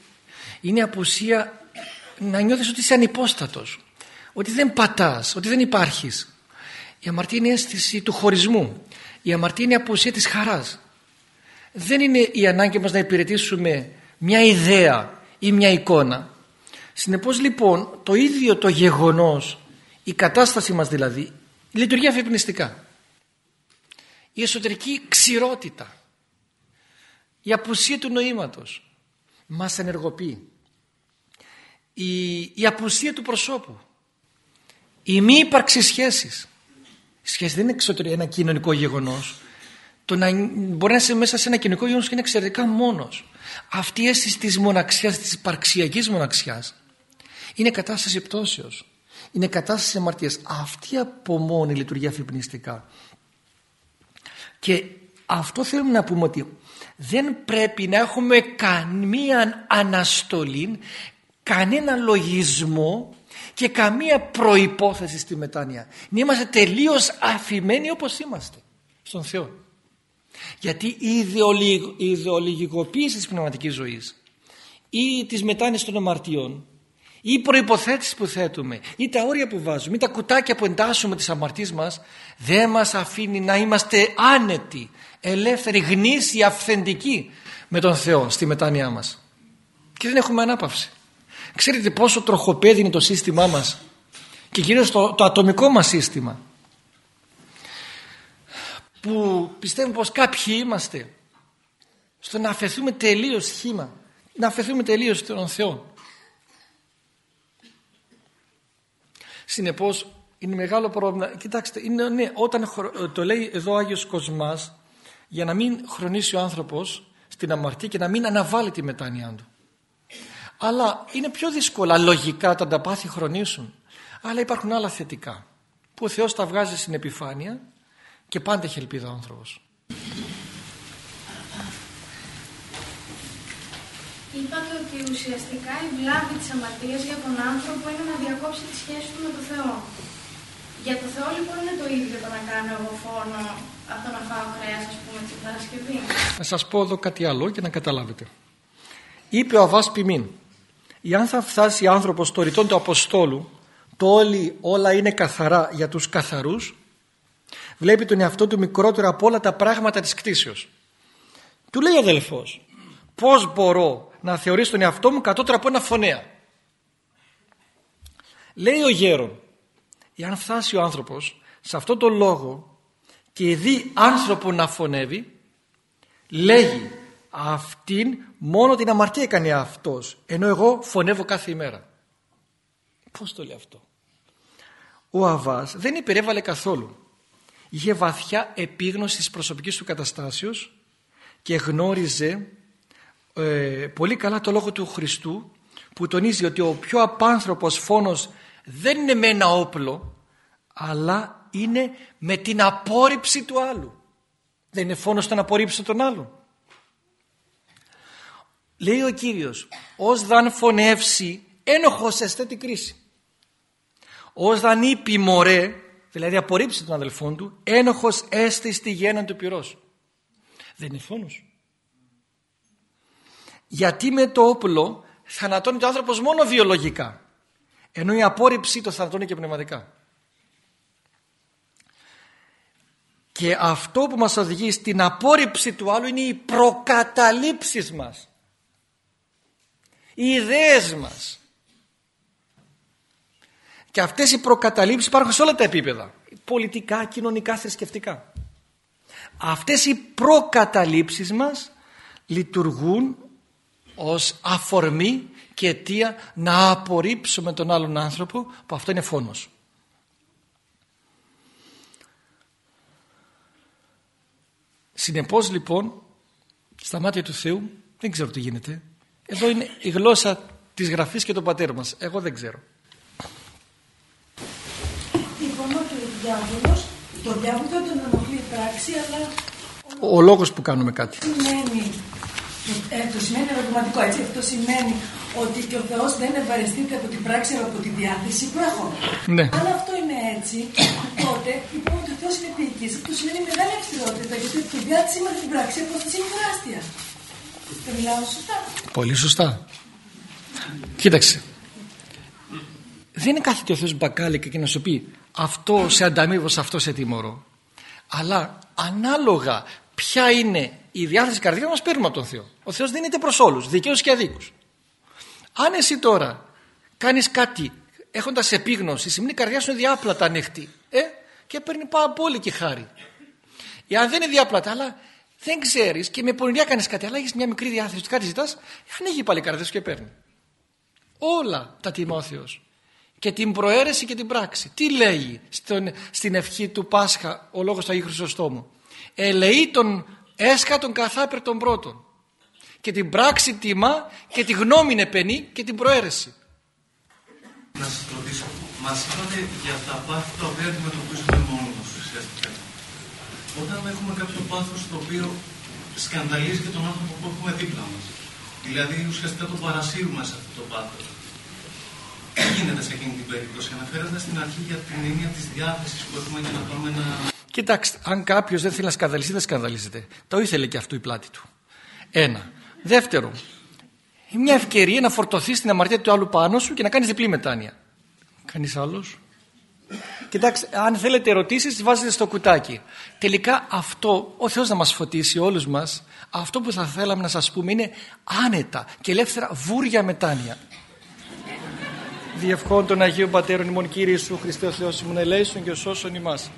είναι απουσία να νιώθεις ότι είσαι ανυπόστατος ότι δεν πατάς, ότι δεν υπάρχεις. Η αμαρτία είναι η αίσθηση του χωρισμού. Η αμαρτία είναι η απουσία της χαράς. Δεν είναι η ανάγκη μας να υπηρετήσουμε μια ιδέα ή μια εικόνα. Συνεπώς λοιπόν το ίδιο το γεγονός η κατάσταση μας δηλαδή λειτουργεί αφυπνιστικά. Η εσωτερική ξηρότητα η απουσία του νοήματος μας ενεργοποιεί η, η απουσία του προσώπου. Η μη ύπαρξη σχέσης. Η σχέση δεν είναι εξωτερικό ένα κοινωνικό γεγονός. Το να μπορεί να είσαι μέσα σε ένα κοινωνικό γεγονός και είναι εξαιρετικά μόνος. Αυτή η αίσθηση της μοναξιάς της υπαρξιακής μοναξιάς είναι κατάσταση πτώσεως. Είναι κατάσταση αμαρτίας. Αυτή από μόνη λειτουργεί αφυπνιστικά. Και αυτό θέλουμε να πούμε ότι δεν πρέπει να έχουμε καμία αναστολή κανένα λογισμό και καμία προϋπόθεση στη μετάνοια. είμαστε τελείως αφημένοι όπως είμαστε στον Θεό. Γιατί η, ιδεολογικοποίηση της πνευματικής ζωής ή της μετάνοιας των αμαρτιών ή οι προϋποθέσεις που θέτουμε ή τα όρια που βάζουμε ή τα κουτάκια που εντάσσουμε τις αμαρτίες μας δεν μας αφήνει να είμαστε άνετοι, ελεύθεροι, γνήσιοι, αυθεντικοί με τον Θεό στη μετάνοιά μας. Και δεν έχουμε ανάπαυση. Ξέρετε πόσο τροχοπέδι είναι το σύστημά μας και κυρίως το, το ατομικό μας σύστημα που πιστεύουμε πως κάποιοι είμαστε στο να αφαιθούμε τελείως χήμα να αφαιθούμε τελείως στον Θεό. Συνεπώς είναι μεγάλο πρόβλημα. Κοιτάξτε είναι, ναι, όταν το λέει εδώ ο Άγιος Κοσμάς για να μην χρονίσει ο άνθρωπος στην αμαρτία και να μην αναβάλει τη μετάνοιά του αλλά είναι πιο δύσκολα λογικά όταν τα πάθη χρονίσουν. Αλλά υπάρχουν άλλα θετικά που ο Θεός τα βγάζει στην επιφάνεια και πάντα έχει ελπίδα ο άνθρωπος. Είπατε ότι ουσιαστικά η βλάβη της αμαρτίας για τον άνθρωπο είναι να διακόψει τη σχέση του με τον Θεό. Για το Θεό λοιπόν είναι το ίδιο το να κάνω εγώ φόνο από το να φάω κρέας ας πούμε την Παρασκευή. Να σας πω εδώ κάτι άλλο για να καταλάβετε. Είπε ο Αβάς Πιμήν Εάν θα φτάσει άνθρωπος στο ρητόν του Αποστόλου το όλοι όλα είναι καθαρά για τους καθαρούς βλέπει τον εαυτό του μικρότερο από όλα τα πράγματα της κτήσεως. Του λέει ο αδελφός πώς μπορώ να θεωρήσω τον εαυτό μου κατώτερα από ένα φωνέα; Λέει ο γέρον εάν φτάσει ο άνθρωπος σε αυτό το λόγο και δει άνθρωπο να φωνεύει λέγει αυτήν μόνο την αμαρτία έκανε αυτός ενώ εγώ φωνεύω κάθε ημέρα. Πως το λέει αυτό; Ο Αβάς δεν υπερέβαλε καθόλου. Είχε βαθιά επίγνωση της προσωπικής του καταστάσεως και γνώριζε ε, πολύ καλά το λόγο του Χριστού που τονίζει ότι ο πιο απάνθρωπος φόνος δεν είναι με ένα όπλο αλλά είναι με την απόρριψη του άλλου. Δεν είναι φόνος το να απορρίψει τον άλλον λέει ο Κύριος ως δαν φωνεύσει ένοχος εστέ την κρίση. Ως δαν είπε μωρέ δηλαδή απορρίψει τον αδελφόν του ένοχος έστε στη γέννα του πυρός δεν είναι φόνος. Γιατί με το όπλο θανατώνει το άνθρωπος μόνο βιολογικά ενώ η απόρριψη το θανατώνει και πνευματικά. Και αυτό που μας οδηγεί στην απόρριψη του άλλου είναι οι προκαταλήψεις μας οι ιδέες μας. Και αυτές οι προκαταλήψεις υπάρχουν σε όλα τα επίπεδα. Πολιτικά, κοινωνικά, θρησκευτικά. Αυτές οι προκαταλήψεις μας λειτουργούν ως αφορμή και αιτία να απορρίψουμε τον άλλον άνθρωπο που αυτό είναι φόνος. Συνεπώς λοιπόν στα μάτια του Θεού δεν ξέρω τι γίνεται εδώ είναι η γλώσσα της γραφής και του πατέρα μας. Εγώ δεν ξέρω. Λοιπόν, ο διάβολος, το διάβολο δεν τον ενοχλεί πράξη, αλλά... Ο λόγος που κάνουμε κάτι. Σημαίνει, ε, το σημαίνει ερωτηματικό, έτσι. Αυτό σημαίνει ότι και ο Θεός δεν ευαριστείται από την πράξη, αλλά από τη διάθεση που έχουμε. Ναι. Αν αυτό είναι έτσι, τότε λοιπόν ότι ο Θεός είναι ποιητής. Αυτό σημαίνει μεγάλη αυστηρότητα, γιατί τη διάθεση με την πράξη απόσταση είναι τεράστια. Δεν μιλάω σωστά; Πολύ σωστά. Κοίταξε. Δεν είναι κάθεται ο Θεός μπακάλικα και να σου πει αυτό σε ανταμείβω, σε αυτό σε τιμωρώ. Αλλά ανάλογα ποια είναι η διάθεση καρδιά μας παίρνουμε από τον Θεό. Ο Θεός δίνεται προς όλους, δικαίους και αδίκους. Αν εσύ τώρα κάνεις κάτι έχοντας επίγνωση, σημαίνει η καρδιά σου είναι διάπλατα ανοιχτή ε, και παίρνει πάρα πολύ και χάρη. Εάν δεν είναι διάπλατα, αλλά δεν ξέρεις και με πονηριά κάνεις κάτι, αλλά έχεις μια μικρή διάθεση, κάτι ζητάς, ανοίγει πάλι η καρδιά σου και παίρνει. Όλα τα Τιμόθεος. Και την προαίρεση και την πράξη. Τι λέει στον, στην ευχή του Πάσχα ο λόγος του Αγίου Χρυσοστόμου. Ελεεί τον έσκα τον καθάπερ των πρώτων. Και την πράξη τιμά και τη γνώμη είναι πενή και την προαίρεση. Να σας ρωτήσω, μας είπατε για τα πάθη τα οποία αντιμετωπίζουμε μόνοι μα ουσιαστικά όταν έχουμε κάποιο πάθος το οποίο σκανδαλίζει και τον άνθρωπο που έχουμε δίπλα μας. Δηλαδή ουσιαστικά το παρασύρουμε σε αυτό το πάθος. Τι γίνεται σε εκείνη την περίπτωση, αναφέροντας στην αρχή για την έννοια της διάθεσης που έχουμε για να πάμε να. Κοιτάξτε, αν κάποιος δεν θέλει να σκανδαλιστεί, δεν σκανδαλίζεται. Το ήθελε και αυτό η πλάτη του. Ένα. Δεύτερο, μια ευκαιρία να φορτωθείς στην αμαρτία του άλλου πάνω σου και να κάνεις διπλή μετάνοια. Κανείς άλλος; Κοιτάξτε, αν θέλετε ερωτήσεις, τις βάζετε στο κουτάκι. Τελικά αυτό, ο Θεός να μας φωτίσει όλους μας, αυτό που θα θέλαμε να σας πούμε είναι άνετα και ελεύθερα βούρια μετάνοια. Διευχών των Αγίων Πατέρων ημών Κύριε Ιησού Χριστέ ο Θεός ημών ελέησον και ο σώσον ημάς.